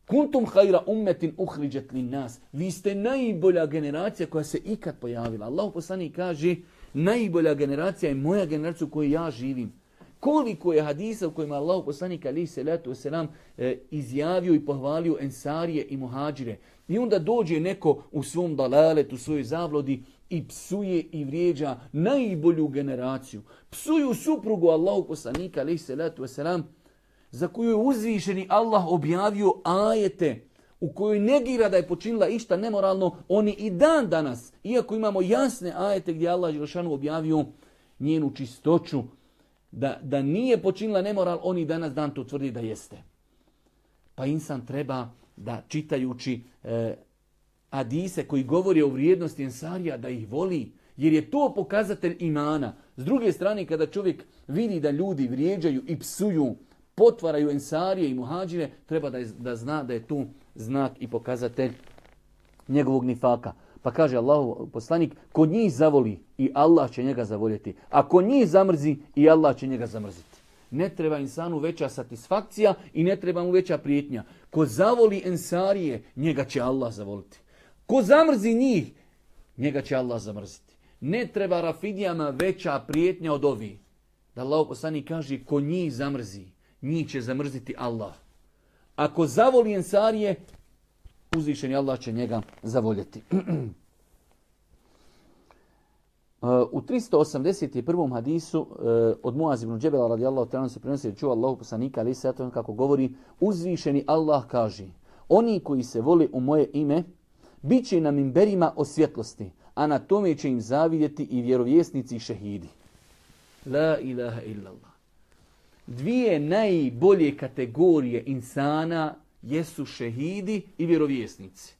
Kuntum hajra ummetin uhriđet li nas. Vi ste najbolja generacija koja se ikad pojavila. Allah poslani kaže, najbolja generacija je moja generacija u kojoj ja živim. Koliko je hadisa u kojima Allah poslanik ali se letu selam e, izjavio i pohvalio ensarije i muhađire. I onda dođe neko u svom dalaletu, u svojoj zavlodi i psuje i vrijeđa najbolju generaciju. Psuju suprugu Allahu poslanika ali se letu selam za koju je uzvišeni Allah objavio ajete u kojoj negira da je počinila išta nemoralno, oni i dan danas, iako imamo jasne ajete gdje Allah Želšanu objavio njenu čistoću, da, da nije počinila nemoral, oni danas dan to tvrdi da jeste. Pa insan treba da čitajući e, Adise koji govori o vrijednosti Ensarija, da ih voli, jer je to pokazatelj imana. S druge strane, kada čovjek vidi da ljudi vrijeđaju i psuju, potvaraju ensarije i muhađire, treba da, da zna da je tu znak i pokazatelj njegovog nifaka. Pa kaže Allahu poslanik, kod njih zavoli i Allah će njega zavoljeti. A kod njih zamrzi i Allah će njega zamrziti. Ne treba insanu veća satisfakcija i ne treba mu veća prijetnja. Ko zavoli ensarije, njega će Allah zavoliti. Ko zamrzi njih, njega će Allah zamrziti. Ne treba rafidijama veća prijetnja od ovih. Da Allah poslanik kaže, ko njih zamrzi, njih će zamrziti Allah. Ako zavoli ensarije, uzvišeni Allah će njega zavoljeti. U 381. hadisu eh, od Muaz ibn Džebela radijallahu ta'ala se prenosi da čuva Allahu poslanika ali se kako govori uzvišeni Allah kaže oni koji se vole u moje ime bit će na mimberima o svjetlosti a na tome će im zavidjeti i vjerovjesnici i šehidi. La ilaha illallah dvije najbolje kategorije insana jesu šehidi i vjerovjesnici.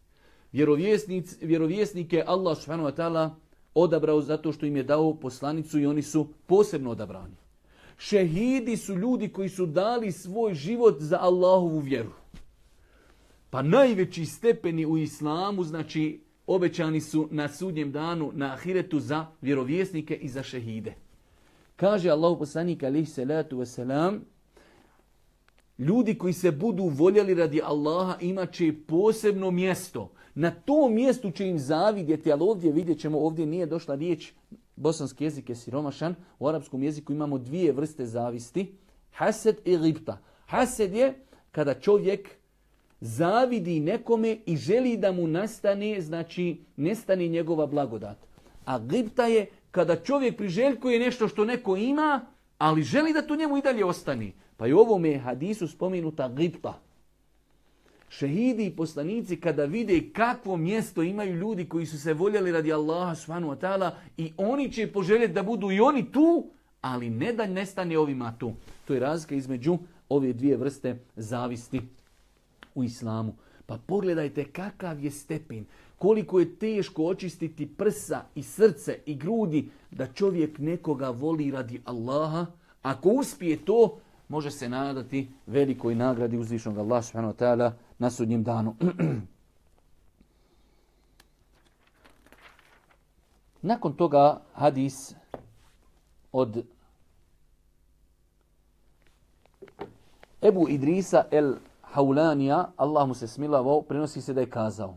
Vjerovjesnike Allah subhanahu wa ta'ala odabrao zato što im je dao poslanicu i oni su posebno odabrani. Šehidi su ljudi koji su dali svoj život za Allahovu vjeru. Pa najveći stepeni u islamu, znači obećani su na sudnjem danu, na ahiretu za vjerovjesnike i za šehide. Kaže Allah poslanik alaihi salatu wasalam, ljudi koji se budu voljeli radi Allaha imat će posebno mjesto. Na tom mjestu će im zavidjeti, ali ovdje vidjet ćemo, ovdje nije došla riječ, bosanski jezik je siromašan, u arapskom jeziku imamo dvije vrste zavisti, hased i gipta. Hased je kada čovjek zavidi nekome i želi da mu nastane, znači nestane njegova blagodat. A gipta je kada čovjek priželjkuje nešto što neko ima, ali želi da to njemu i dalje ostani. Pa i ovome hadisu spomenuta gipta. Šehidi i poslanici kada vide kakvo mjesto imaju ljudi koji su se voljeli radi Allaha subhanahu i oni će poželjeti da budu i oni tu, ali ne da nestane ovima tu. To je razlika između ove dvije vrste zavisti u islamu. Pa pogledajte kakav je stepen, koliko je teško očistiti prsa i srce i grudi da čovjek nekoga voli radi Allaha. Ako uspije to, može se nadati velikoj nagradi uzvišnog Allah subhanahu wa ta'ala na sudnjem danu. Nakon toga hadis od Ebu Idrisa el Haulanija, Allah mu se smilavao, prenosi se da je kazao.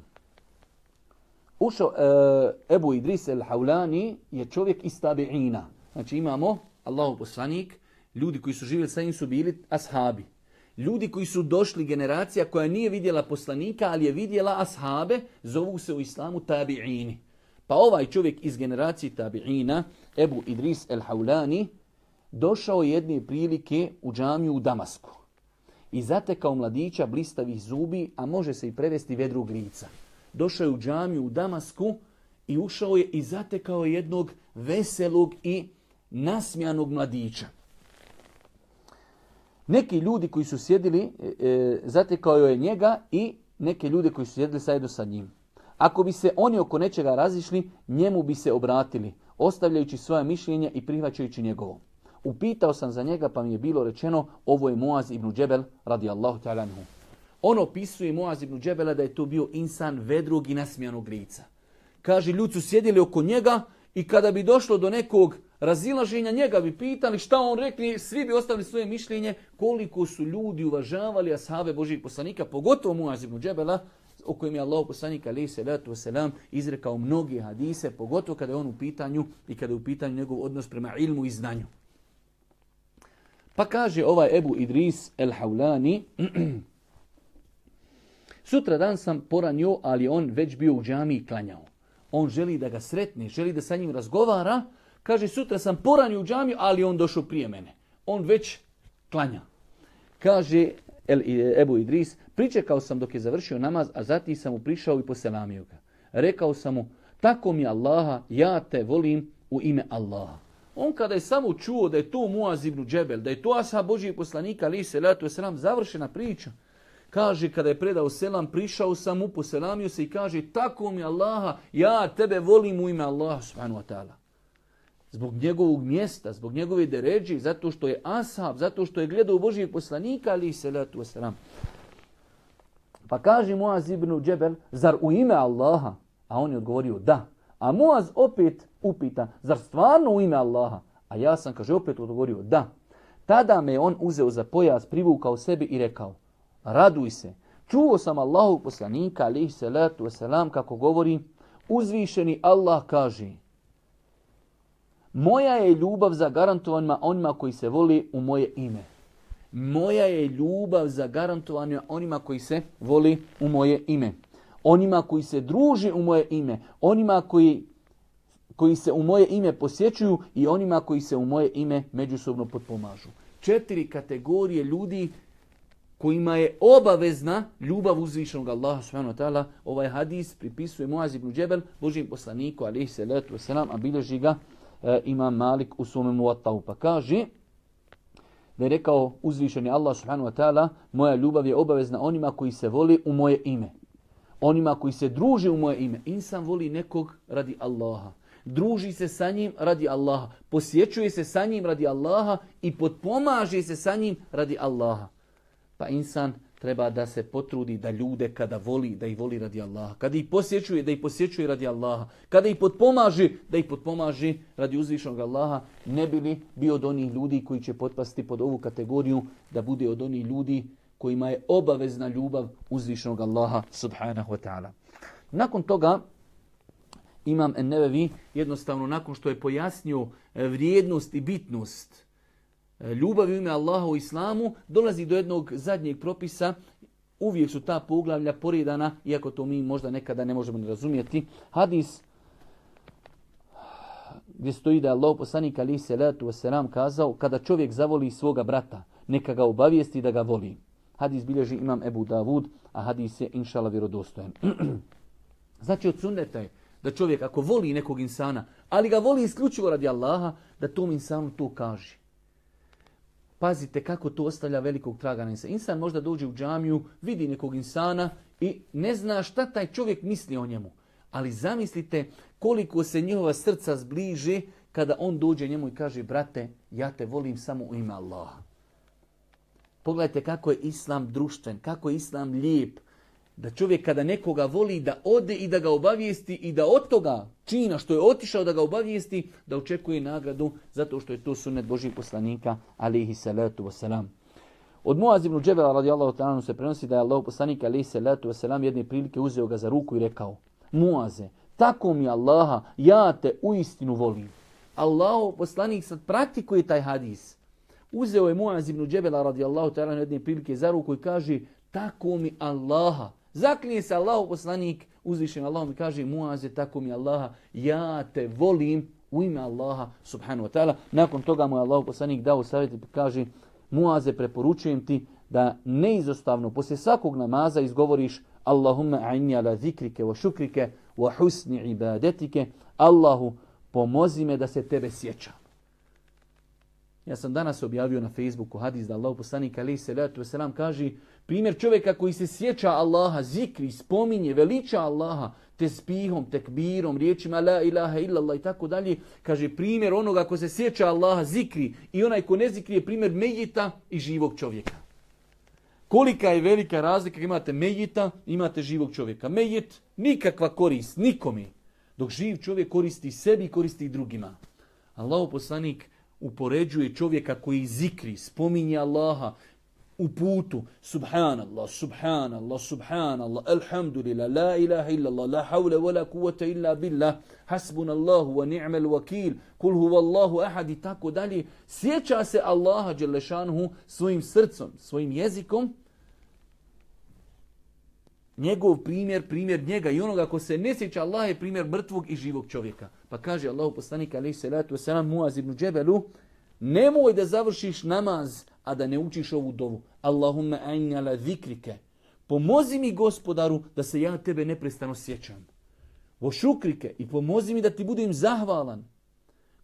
Ušao e, Ebu Idris el Haulani je čovjek iz tabi'ina. Znači imamo Allahu poslanik, ljudi koji su živjeli sa njim su bili ashabi. Ljudi koji su došli, generacija koja nije vidjela poslanika, ali je vidjela ashabe, zovu se u islamu tabi'ini. Pa ovaj čovjek iz generacije tabi'ina, Ebu Idris el Haulani, došao jedne prilike u džamiju u Damasku. I zatekao mladića blistavih zubi, a može se i prevesti vedrug lica. Došao je u džamiju u Damasku i ušao je i zatekao jednog veselog i nasmijanog mladića. Neki ljudi koji su sjedili, e, e, zatekao je njega i neke ljude koji su sjedili sajedno sa njim. Ako bi se oni oko nečega razišli, njemu bi se obratili, ostavljajući svoje mišljenje i prihvaćajući njegovo. Upitao sam za njega pa mi je bilo rečeno ovo je Muaz ibn Džebel radijallahu ta'ala anhu. On opisuje Muaz ibn Džebela da je to bio insan vedrog i nasmijanog lica. Kaže, ljudi su sjedili oko njega i kada bi došlo do nekog razilaženja, njega bi pitali šta on rekli, svi bi ostavili svoje mišljenje koliko su ljudi uvažavali ashave Božih poslanika, pogotovo Muaz ibn Džebela, o kojem je Allah poslanik alaih salatu wasalam izrekao mnogi hadise, pogotovo kada je on u pitanju i kada je u pitanju njegov odnos prema ilmu i znanju. Pa kaže ovaj Ebu Idris el Haulani, sutra dan sam poranio, ali on već bio u džami i klanjao. On želi da ga sretne, želi da sa njim razgovara, kaže sutra sam poranio u džami, ali on došao prije mene. On već klanja. Kaže El, Ebu Idris, pričekao sam dok je završio namaz, a zatim sam mu prišao i poselamio ga. Rekao sam mu, tako mi Allaha, ja te volim u ime Allaha. On kada je samo čuo da je to Muaz ibn Džebel, da je to Asa Božiji poslanika, ali se letu selam, završena priča. Kaže, kada je predao selam, prišao sam mu, poselamio se i kaže, tako mi Allaha, ja tebe volim u ime Allaha, subhanahu wa ta'ala. Zbog njegovog mjesta, zbog njegove deređi, zato što je ashab, zato što je gledao Božijeg poslanika, ali se letu selam. Pa kaže Muaz ibn Džebel, zar u ime Allaha? A on je odgovorio, da. A Muaz opet upita, zar stvarno u ime Allaha? A ja sam, kaže, opet odgovorio, da. Tada me on uzeo za pojas, privukao sebi i rekao, raduj se. Čuo sam Allahu poslanika, alihi salatu wasalam, kako govori, uzvišeni Allah kaže, moja je ljubav za garantovanima onima koji se voli u moje ime. Moja je ljubav za garantovanima onima koji se voli u moje ime onima koji se druži u moje ime, onima koji, koji se u moje ime posjećuju i onima koji se u moje ime međusobno potpomažu. Četiri kategorije ljudi kojima je obavezna ljubav uzvišenog Allaha subhanahu wa ta'ala. Ovaj hadis pripisuje Muaz ibn Džebel, Božim poslaniku, alaihi salatu wasalam, a bilježi ga ima Malik u svome muatahu. Pa kaže da je rekao uzvišeni Allah subhanahu wa ta'ala, moja ljubav je obavezna onima koji se voli u moje ime onima koji se druže u moje ime. Insan voli nekog radi Allaha. Druži se sa njim radi Allaha. Posjećuje se sa njim radi Allaha i potpomaže se sa njim radi Allaha. Pa insan treba da se potrudi da ljude kada voli, da ih voli radi Allaha. Kada ih posjećuje, da ih posjećuje radi Allaha. Kada ih potpomaže, da ih potpomaže radi uzvišnog Allaha. Ne bi li bio od onih ljudi koji će potpasti pod ovu kategoriju da bude od onih ljudi kojima je obavezna ljubav uzvišenog Allaha subhanahu wa ta'ala. Nakon toga Imam Ennevevi jednostavno nakon što je pojasnio e, vrijednost i bitnost ljubavi u ime Allaha u islamu, dolazi do jednog zadnjeg propisa. Uvijek su ta poglavlja poredana, iako to mi možda nekada ne možemo ni razumijeti. Hadis gdje stoji da je Allah poslanik ali se letu kazao kada čovjek zavoli svoga brata, neka ga obavijesti da ga voli. Hadis bilježi imam Ebu Davud, a hadis je inšala vjerodostojen. znači od sunneta je da čovjek ako voli nekog insana, ali ga voli isključivo radi Allaha, da tom insanu to kaže. Pazite kako to ostavlja velikog traga na insan. Insan možda dođe u džamiju, vidi nekog insana i ne zna šta taj čovjek misli o njemu. Ali zamislite koliko se njihova srca zbliže kada on dođe njemu i kaže, brate, ja te volim samo u ime Allaha. Pogledajte kako je islam društven, kako je islam lijep. Da čovjek kada nekoga voli da ode i da ga obavijesti i da od toga čina što je otišao da ga obavijesti, da očekuje nagradu zato što je to sunet Božih poslanika, alihi salatu wasalam. Od Muaz ibn Džebela radijallahu ta'ala se prenosi da je Allah poslanik alihi salatu wasalam jedne prilike uzeo ga za ruku i rekao Muaze, tako mi Allaha, ja te uistinu volim. Allah poslanik sad praktikuje taj hadis. Uzeo je Muaz ibn Džebela radijallahu ta'ala jedne prilike za ruku i kaže tako mi Allaha. Zaklinje se Allah poslanik uzvišen Allah mi kaže Muaze tako mi Allaha ja te volim u ime Allaha subhanahu wa ta'ala. Nakon toga mu je Allah poslanik dao savjet i kaže Muaze preporučujem ti da neizostavno poslije svakog namaza izgovoriš Allahumma a'inni ala zikrike wa šukrike wa husni ibadetike. Allahu pomozi me da se tebe sjećam. Ja sam danas objavio na Facebooku hadis da Allah poslanik alaih salatu wasalam kaže primjer čovjeka koji se sjeća Allaha, zikri, spominje, veliča Allaha, te spihom, tekbirom, riječima la ilaha illallah i tako dalje. Kaže primjer onoga ko se sjeća Allaha, zikri i onaj ko ne zikri je primjer mejita i živog čovjeka. Kolika je velika razlika imate mejita, imate živog čovjeka. Mejit, nikakva korist, nikome. Dok živ čovjek koristi sebi i koristi i drugima. Allah poslanik upoređuje čovjeka koji zikri, spominje Allaha u putu. Subhanallah, subhanallah, subhanallah, alhamdulillah, la ilaha illallah, la hawla wa la kuvata illa billah, hasbunallahu wa ni'mal wakil, kul huvallahu ahad i tako dalje. Sjeća se Allaha Đelešanhu svojim srcom, svojim jezikom, njegov primjer, primjer njega i onoga ko se ne sjeća Allah je primjer mrtvog i živog čovjeka. Pa kaže Allahu poslanik alaihi salatu Muaz ibn Džebelu, nemoj da završiš namaz, a da ne učiš ovu dovu. Allahumma a'inni ala zikrike. Pomozi mi gospodaru da se ja tebe neprestano sjećam. Vo šukrike i pomozi mi da ti budem zahvalan.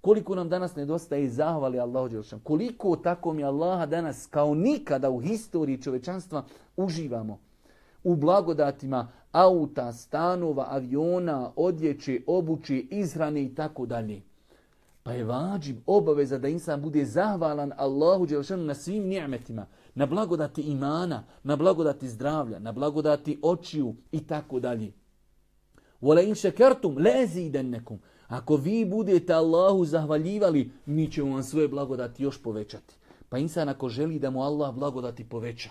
Koliko nam danas nedostaje zahvali Allahu Đelšan. Koliko tako mi Allaha danas kao nikada u historiji čovečanstva uživamo u blagodatima auta, stanova, aviona, odjeće, obuće, izhrane i tako dalje. Pa je vađib obaveza da insan bude zahvalan Allahu Đelšanu na svim ni'metima, na blagodati imana, na blagodati zdravlja, na blagodati očiju i tako dalje. Wala in shakartum la Ako vi budete Allahu zahvaljivali, mi ćemo vam svoje blagodati još povećati. Pa insan ako želi da mu Allah blagodati poveća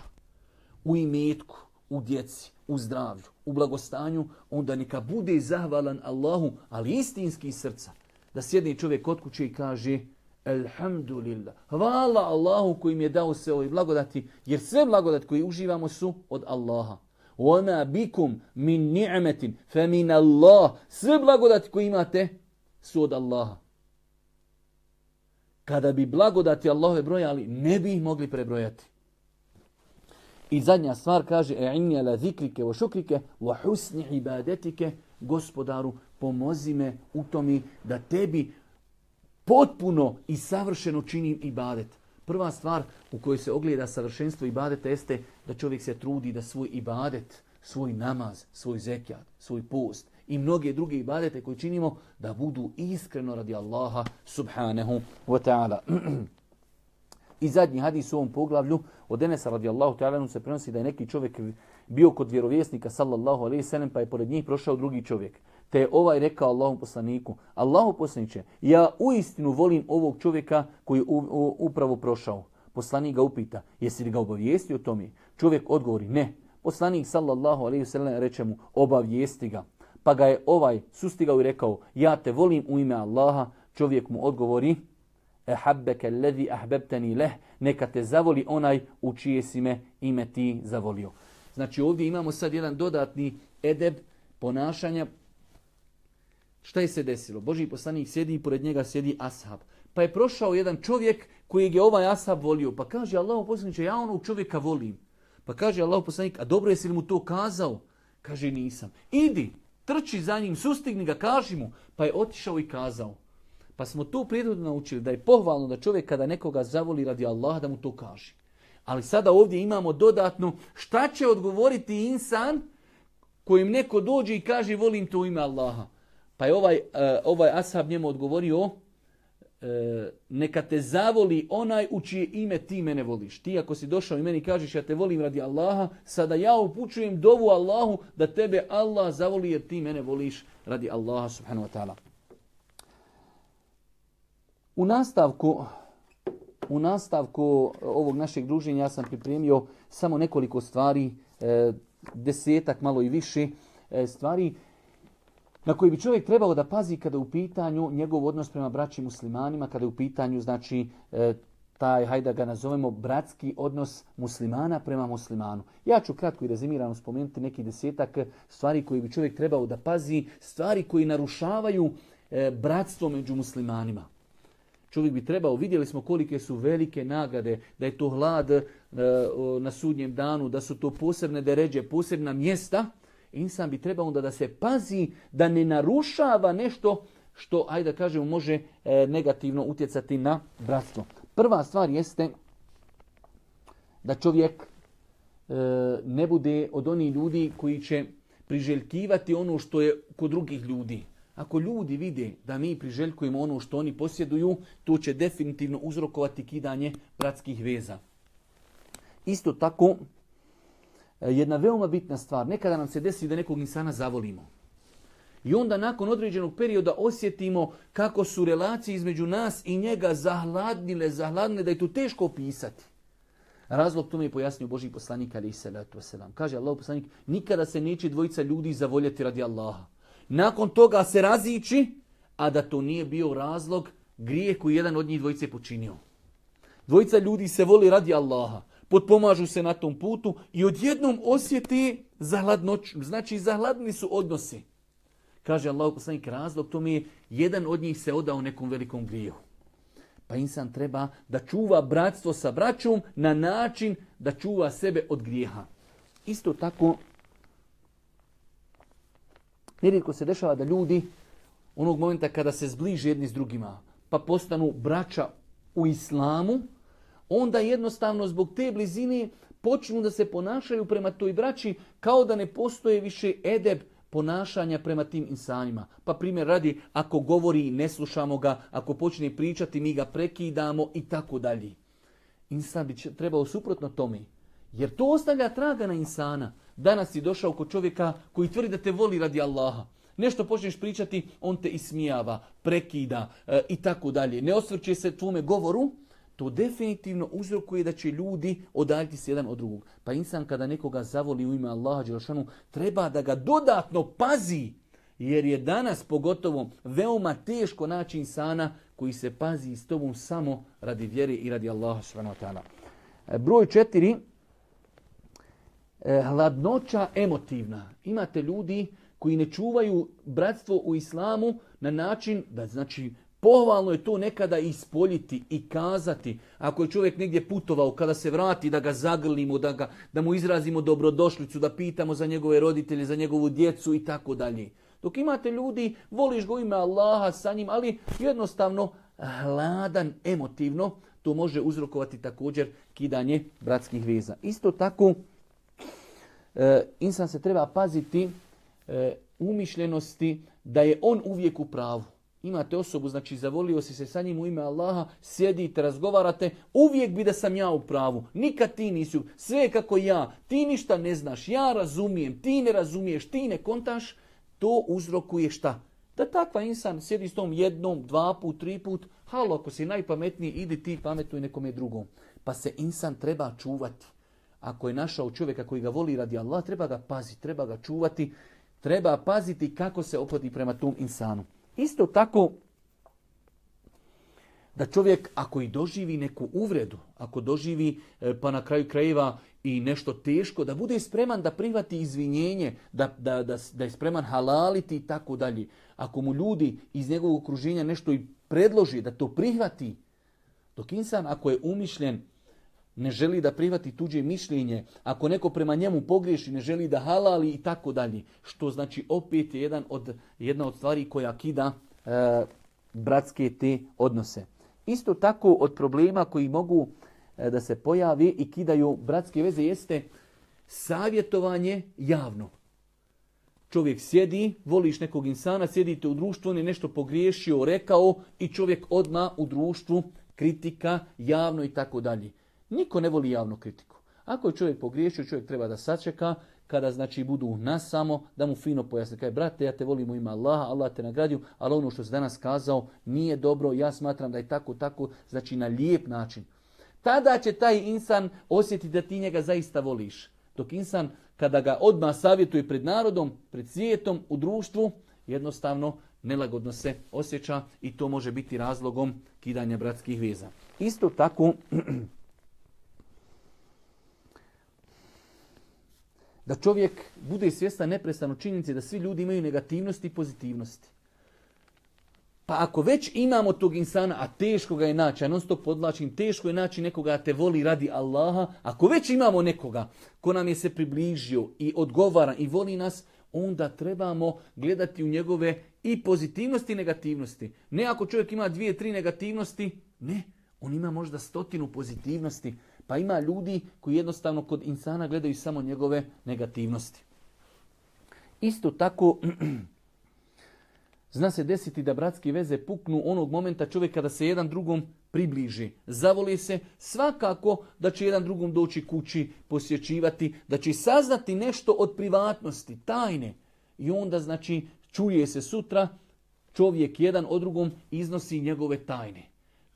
u imetku, u djeci, u zdravlju, u blagostanju, onda neka bude zahvalan Allahu, ali istinski srca da sjedni čovjek kod kuće i kaže alhamdulillah, Hvala Allahu koji mi je dao sve ove blagodati, jer sve blagodati koje uživamo su od Allaha. Ona bikum min ni'metin fe min Allah. Sve blagodati koje imate su od Allaha. Kada bi blagodati Allahove brojali, ne bi ih mogli prebrojati. I zadnja stvar kaže, e inni ala zikrike wa šukrike wa husni ibadetike, gospodaru, pomozi me u tomi da tebi potpuno i savršeno činim ibadet. Prva stvar u kojoj se ogleda savršenstvo ibadeta jeste da čovjek se trudi da svoj ibadet, svoj namaz, svoj zekijat, svoj post i mnoge druge ibadete koje činimo da budu iskreno radi Allaha subhanahu wa ta'ala. I zadnji hadis u ovom poglavlju od Enesa radijallahu ta'ala se prenosi da je neki čovjek bio kod vjerovjesnika sallallahu alaihi sallam pa je pored njih prošao drugi čovjek. Te je ovaj rekao Allahom poslaniku, Allahu poslaniće, ja uistinu volim ovog čovjeka koji je upravo prošao. Poslanik ga upita, jesi li ga obavijestio o tome? Čovjek odgovori, ne. Poslanik sallallahu alaihi sallam reče mu, obavijesti ga. Pa ga je ovaj sustigao i rekao, ja te volim u ime Allaha. Čovjek mu odgovori, ehabbeke lezi ahbebteni leh, neka te zavoli onaj u čije si me ime ti zavolio. Znači ovdje imamo sad jedan dodatni edeb ponašanja. Šta je se desilo? Boži poslanik sjedi i pored njega sjedi ashab. Pa je prošao jedan čovjek kojeg je ovaj ashab volio. Pa kaže Allah poslaniče, ja onog čovjeka volim. Pa kaže Allah poslanik, a dobro jesi li mu to kazao? Kaže nisam. Idi, trči za njim, sustigni ga, kaži mu. Pa je otišao i kazao. Pa smo tu prirodu naučili da je pohvalno da čovjek kada nekoga zavoli radi Allaha da mu to kaže. Ali sada ovdje imamo dodatno šta će odgovoriti insan kojim neko dođe i kaže volim to u ime Allaha. Pa je ovaj, uh, ovaj ashab njemu odgovorio E, neka te zavoli onaj u čije ime ti mene voliš. Ti ako si došao i meni kažeš ja te volim radi Allaha, sada ja upućujem dovu Allahu da tebe Allah zavoli jer ti mene voliš radi Allaha subhanahu wa ta'ala. U nastavku u nastavku ovog našeg druženja ja sam pripremio samo nekoliko stvari, e, desetak, malo i više e, stvari na koji bi čovjek trebao da pazi kada je u pitanju njegov odnos prema braći muslimanima, kada je u pitanju znači e, taj, hajde da ga nazovemo, bratski odnos muslimana prema muslimanu. Ja ću kratko i rezimirano spomenuti neki desetak stvari koji bi čovjek trebao da pazi, stvari koji narušavaju e, bratstvo među muslimanima. Čovjek bi trebao, vidjeli smo kolike su velike nagrade, da je to hlad e, na sudnjem danu, da su to posebne deređe, posebna mjesta – insan bi trebao onda da se pazi da ne narušava nešto što, ajde da kažemo, može e, negativno utjecati na bratstvo. Prva stvar jeste da čovjek e, ne bude od onih ljudi koji će priželjkivati ono što je kod drugih ljudi. Ako ljudi vide da mi priželjkujemo ono što oni posjeduju, to će definitivno uzrokovati kidanje bratskih veza. Isto tako, jedna veoma bitna stvar. Nekada nam se desi da nekog insana zavolimo. I onda nakon određenog perioda osjetimo kako su relacije između nas i njega zahladnile, zahladnile, da je to teško opisati. Razlog tome je pojasnio Boži poslanik ali salatu wasalam. Kaže Allah poslanik, nikada se neće dvojica ljudi zavoljeti radi Allaha. Nakon toga se razići, a da to nije bio razlog grije koji jedan od njih dvojice počinio. Dvojica ljudi se voli radi Allaha potpomažu se na tom putu i odjednom osjeti zahladnoć, znači zahladni su odnosi. Kaže Allah poslanik razlog, to mi je jedan od njih se odao nekom velikom grijehu. Pa insan treba da čuva bratstvo sa braćom na način da čuva sebe od grijeha. Isto tako, nerijetko se dešava da ljudi onog momenta kada se zbliže jedni s drugima, pa postanu braća u islamu, onda jednostavno zbog te blizine počnu da se ponašaju prema toj braći kao da ne postoje više edeb ponašanja prema tim insanima. Pa primjer radi, ako govori ne slušamo ga, ako počne pričati mi ga prekidamo i tako dalje. Insan bi trebao suprotno tome. Jer to ostavlja traga na insana. Danas si došao kod čovjeka koji tvrdi da te voli radi Allaha. Nešto počneš pričati, on te ismijava, prekida e, i tako dalje. Ne osvrće se tvome govoru, to definitivno uzrokuje da će ljudi odaljiti se jedan od drugog. Pa insan kada nekoga zavoli u ime Allaha Đelšanu, treba da ga dodatno pazi, jer je danas pogotovo veoma teško naći insana koji se pazi s tobom samo radi vjere i radi Allaha subhanahu e, Broj četiri, e, hladnoća emotivna. Imate ljudi koji ne čuvaju bratstvo u islamu na način da znači Pohvalno je to nekada ispoljiti i kazati. Ako je čovjek negdje putovao, kada se vrati da ga zagrlimo, da, ga, da mu izrazimo dobrodošlicu, da pitamo za njegove roditelje, za njegovu djecu i tako dalje. Dok imate ljudi, voliš go ime Allaha sa njim, ali jednostavno hladan emotivno, to može uzrokovati također kidanje bratskih veza. Isto tako, e, insan se treba paziti e, umišljenosti da je on uvijek u pravu imate osobu, znači zavolio si se sa njim u ime Allaha, sjedite, razgovarate, uvijek bi da sam ja u pravu. Nikad ti nisi, sve kako ja, ti ništa ne znaš, ja razumijem, ti ne razumiješ, ti ne kontaš, to uzrokuje šta? Da takva insan sjedi s tom jednom, dva put, tri put, halo, ako si najpametniji, idi ti pametuj nekom drugom. Pa se insan treba čuvati. Ako je našao čovjeka koji ga voli radi Allah, treba ga paziti, treba ga čuvati, treba paziti kako se opodi prema tom insanu. Isto tako da čovjek ako i doživi neku uvredu, ako doživi e, pa na kraju krajeva i nešto teško, da bude spreman da prihvati izvinjenje, da, da, da, da je spreman halaliti i tako dalje. Ako mu ljudi iz njegovog okruženja nešto i predloži da to prihvati, dok insan ako je umišljen ne želi da prihvati tuđe mišljenje, ako neko prema njemu pogriješi, ne želi da halali i tako dalje. Što znači opet je jedan od, jedna od stvari koja kida e, bratske te odnose. Isto tako od problema koji mogu e, da se pojavi i kidaju bratske veze jeste savjetovanje javno. Čovjek sjedi, voliš nekog insana, sjedite u društvu, on je nešto pogriješio, rekao i čovjek odma u društvu kritika javno i tako dalje. Niko ne voli javnu kritiku. Ako je čovjek pogriješio, čovjek treba da sačeka kada znači budu nas samo, da mu fino pojasne. Kaj, brate, ja te volim u ime Allaha, Allah te nagradio, ali ono što se danas kazao nije dobro, ja smatram da je tako, tako, znači na lijep način. Tada će taj insan osjetiti da ti njega zaista voliš. Dok insan, kada ga odmah savjetuje pred narodom, pred svijetom, u društvu, jednostavno nelagodno se osjeća i to može biti razlogom kidanja bratskih veza. Isto tako, da čovjek bude svjestan neprestano činjenice da svi ljudi imaju negativnosti i pozitivnosti. Pa ako već imamo tog insana, a teško ga je naći, a non stop podlačim, teško je naći nekoga te voli radi Allaha, ako već imamo nekoga ko nam je se približio i odgovara i voli nas, onda trebamo gledati u njegove i pozitivnosti i negativnosti. Ne ako čovjek ima dvije, tri negativnosti, ne, on ima možda stotinu pozitivnosti. Pa ima ljudi koji jednostavno kod insana gledaju samo njegove negativnosti. Isto tako, zna se desiti da bratske veze puknu onog momenta čovjek kada se jedan drugom približi. Zavoli se svakako da će jedan drugom doći kući, posjećivati, da će saznati nešto od privatnosti, tajne. I onda znači čuje se sutra, čovjek jedan od drugom iznosi njegove tajne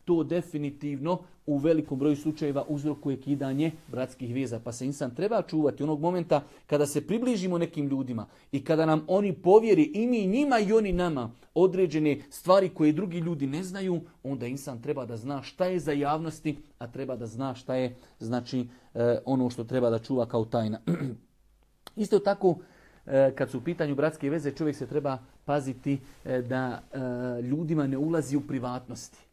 to definitivno u velikom broju slučajeva uzrokuje kidanje bratskih veza. Pa se insan treba čuvati onog momenta kada se približimo nekim ljudima i kada nam oni povjeri i mi njima i oni nama određene stvari koje drugi ljudi ne znaju, onda insan treba da zna šta je za javnosti, a treba da zna šta je znači e, ono što treba da čuva kao tajna. Isto tako, e, kad su u pitanju bratske veze, čovjek se treba paziti e, da ljudima ne ulazi u privatnosti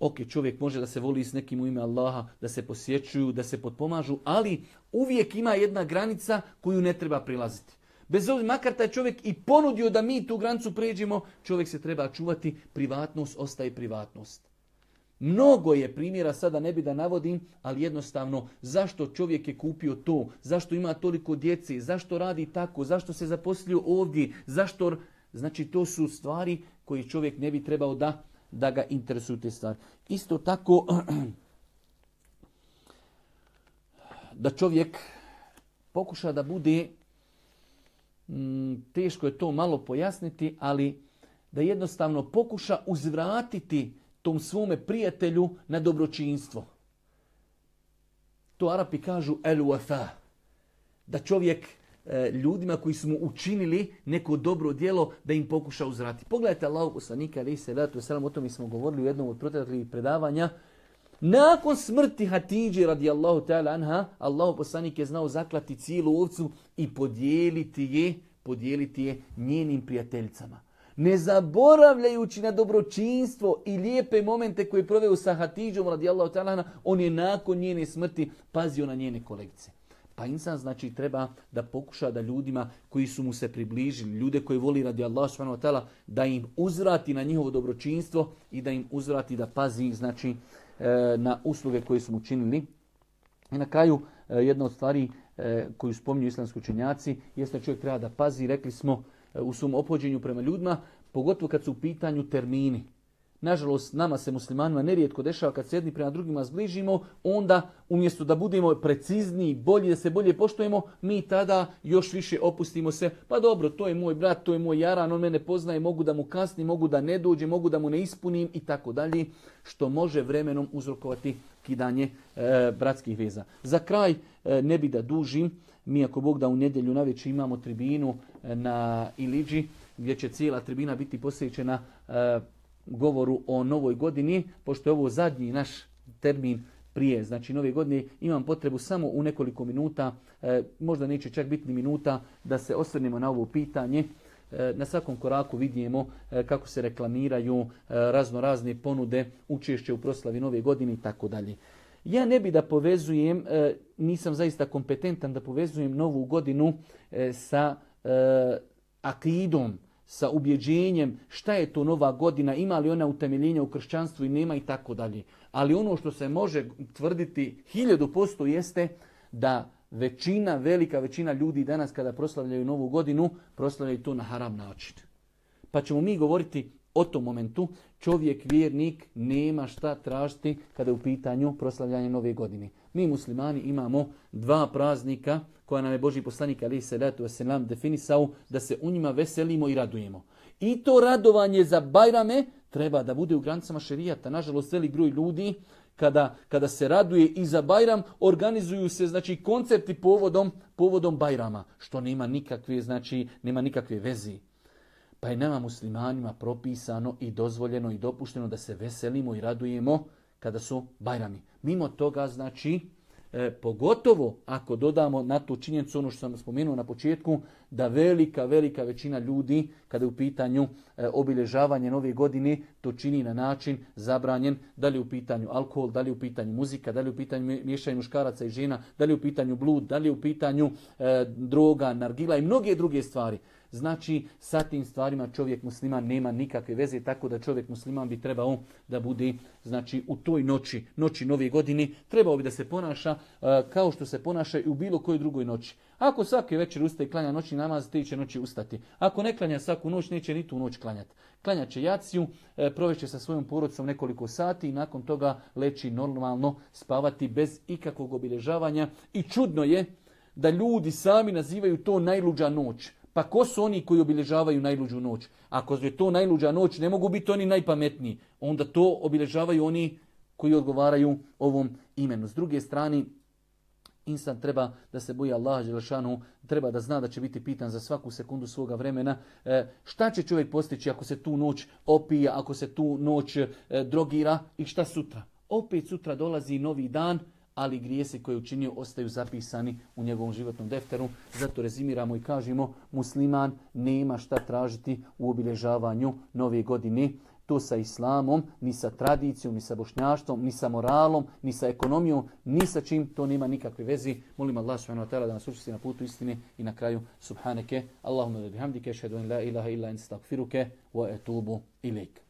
ok, čovjek može da se voli s nekim u ime Allaha, da se posjećuju, da se potpomažu, ali uvijek ima jedna granica koju ne treba prilaziti. Bez obzira, makar taj čovjek i ponudio da mi tu granicu pređemo, čovjek se treba čuvati, privatnost ostaje privatnost. Mnogo je primjera, sada ne bi da navodim, ali jednostavno zašto čovjek je kupio to, zašto ima toliko djece, zašto radi tako, zašto se zaposlio ovdje, zašto... Znači to su stvari koje čovjek ne bi trebao da da ga interesuju te stvari. Isto tako da čovjek pokuša da bude, mm, teško je to malo pojasniti, ali da jednostavno pokuša uzvratiti tom svome prijatelju na dobročinstvo. To Arapi kažu el wafa. Da čovjek ljudima koji su mu učinili neko dobro djelo da im pokuša uzrati. Pogledajte Allahu poslanika ali se ratu o tome smo govorili u jednom od proteklih predavanja. Nakon smrti Hatidži radijallahu ta'ala anha, Allahu poslanik je znao zaklati cijelu ovcu i podijeliti je, podijeliti je njenim prijateljicama. Ne zaboravljajući na dobročinstvo i lijepe momente koje je proveo sa Hatidžom radijallahu ta'ala anha, on je nakon njene smrti pazio na njene kolegice. Pa insan znači treba da pokuša da ljudima koji su mu se približili, ljude koji voli radi Allah subhanahu da im uzvrati na njihovo dobročinstvo i da im uzvrati da pazi znači e, na usluge koje su mu činili. I na kraju e, jedna od stvari e, koju spominju islamski učenjaci jeste da čovjek treba da pazi, rekli smo u svom opođenju prema ljudima, pogotovo kad su u pitanju termini. Nažalost, nama se muslimanima nerijetko dešava kad se jedni prema drugima zbližimo, onda umjesto da budemo precizniji, bolji, da se bolje poštujemo, mi tada još više opustimo se. Pa dobro, to je moj brat, to je moj jaran, on mene poznaje, mogu da mu kasni, mogu da ne dođe, mogu da mu ne ispunim i tako dalje, što može vremenom uzrokovati kidanje e, bratskih veza. Za kraj, e, ne bi da dužim, mi ako Bog da u nedjelju navečer imamo tribinu e, na Iliđi, gdje će cijela tribina biti posvećena e, govoru o novoj godini, pošto je ovo zadnji naš termin prije, znači nove godine, imam potrebu samo u nekoliko minuta, e, možda neće čak biti ni minuta, da se osvrnemo na ovo pitanje. E, na svakom koraku vidimo e, kako se reklamiraju razno razne ponude, učešće u proslavi nove godine i. Ja ne bi da povezujem, e, nisam zaista kompetentan da povezujem novu godinu e, sa e, akidom, sa ubjeđenjem šta je to nova godina, ima li ona utemeljenja u kršćanstvu i nema i tako dalje. Ali ono što se može tvrditi hiljadu posto jeste da većina, velika većina ljudi danas kada proslavljaju novu godinu, proslavljaju to na haram način. Pa ćemo mi govoriti o tom momentu. Čovjek, vjernik, nema šta tražiti kada je u pitanju proslavljanje nove godine. Mi muslimani imamo dva praznika koja nam je Boži poslanik ali se letu nam definisao da se u njima veselimo i radujemo. I to radovanje za Bajrame treba da bude u granicama šerijata. Nažalost, veli broj ljudi kada, kada se raduje i za Bajram, organizuju se znači koncerti povodom, povodom Bajrama, što nema nikakve, znači, nema nikakve vezi. Pa je nama muslimanima propisano i dozvoljeno i dopušteno da se veselimo i radujemo kada su Bajrami. Mimo toga, znači, E, pogotovo ako dodamo na tu činjenicu ono što sam spomenuo na početku, da velika, velika većina ljudi kada je u pitanju e, obilježavanje nove godine to čini na način zabranjen, da li u pitanju alkohol, da li u pitanju muzika, da li u pitanju miješanje muškaraca i žena, da li u pitanju blud, da li u pitanju e, droga, nargila i mnoge druge stvari. Znači, sa tim stvarima čovjek musliman nema nikakve veze, tako da čovjek musliman bi trebao da bude znači, u toj noći, noći nove godine, trebao bi da se ponaša e, kao što se ponaša i u bilo kojoj drugoj noći. Ako svake večer ustaje i klanja noćni namaz, ti će noći ustati. Ako ne klanja svaku noć, neće ni tu noć klanjati. Klanja će jaciju, e, provešće sa svojom porodicom nekoliko sati i nakon toga leći normalno spavati bez ikakvog obilježavanja. I čudno je da ljudi sami nazivaju to najluđa noć. Pa ko su oni koji obilježavaju najluđu noć? Ako je to najluđa noć, ne mogu biti oni najpametniji. Onda to obilježavaju oni koji odgovaraju ovom imenu. S druge strane, insan treba da se boji Allaha Đelešanu, treba da zna da će biti pitan za svaku sekundu svoga vremena. E, šta će čovjek postići ako se tu noć opija, ako se tu noć e, drogira i šta sutra? Opet sutra dolazi novi dan, ali grijesi koje je učinio ostaju zapisani u njegovom životnom defteru. Zato rezimiramo i kažemo musliman nema šta tražiti u obilježavanju nove godine. To sa islamom, ni sa tradicijom, ni sa bošnjaštvom, ni sa moralom, ni sa ekonomijom, ni sa čim to nema nikakve vezi. Molim Allah subhanahu wa ta'ala da nas učesti na putu istine i na kraju subhaneke. Allahumma da bihamdike, šhedu in la ilaha illa in stakfiruke, wa etubu ilik.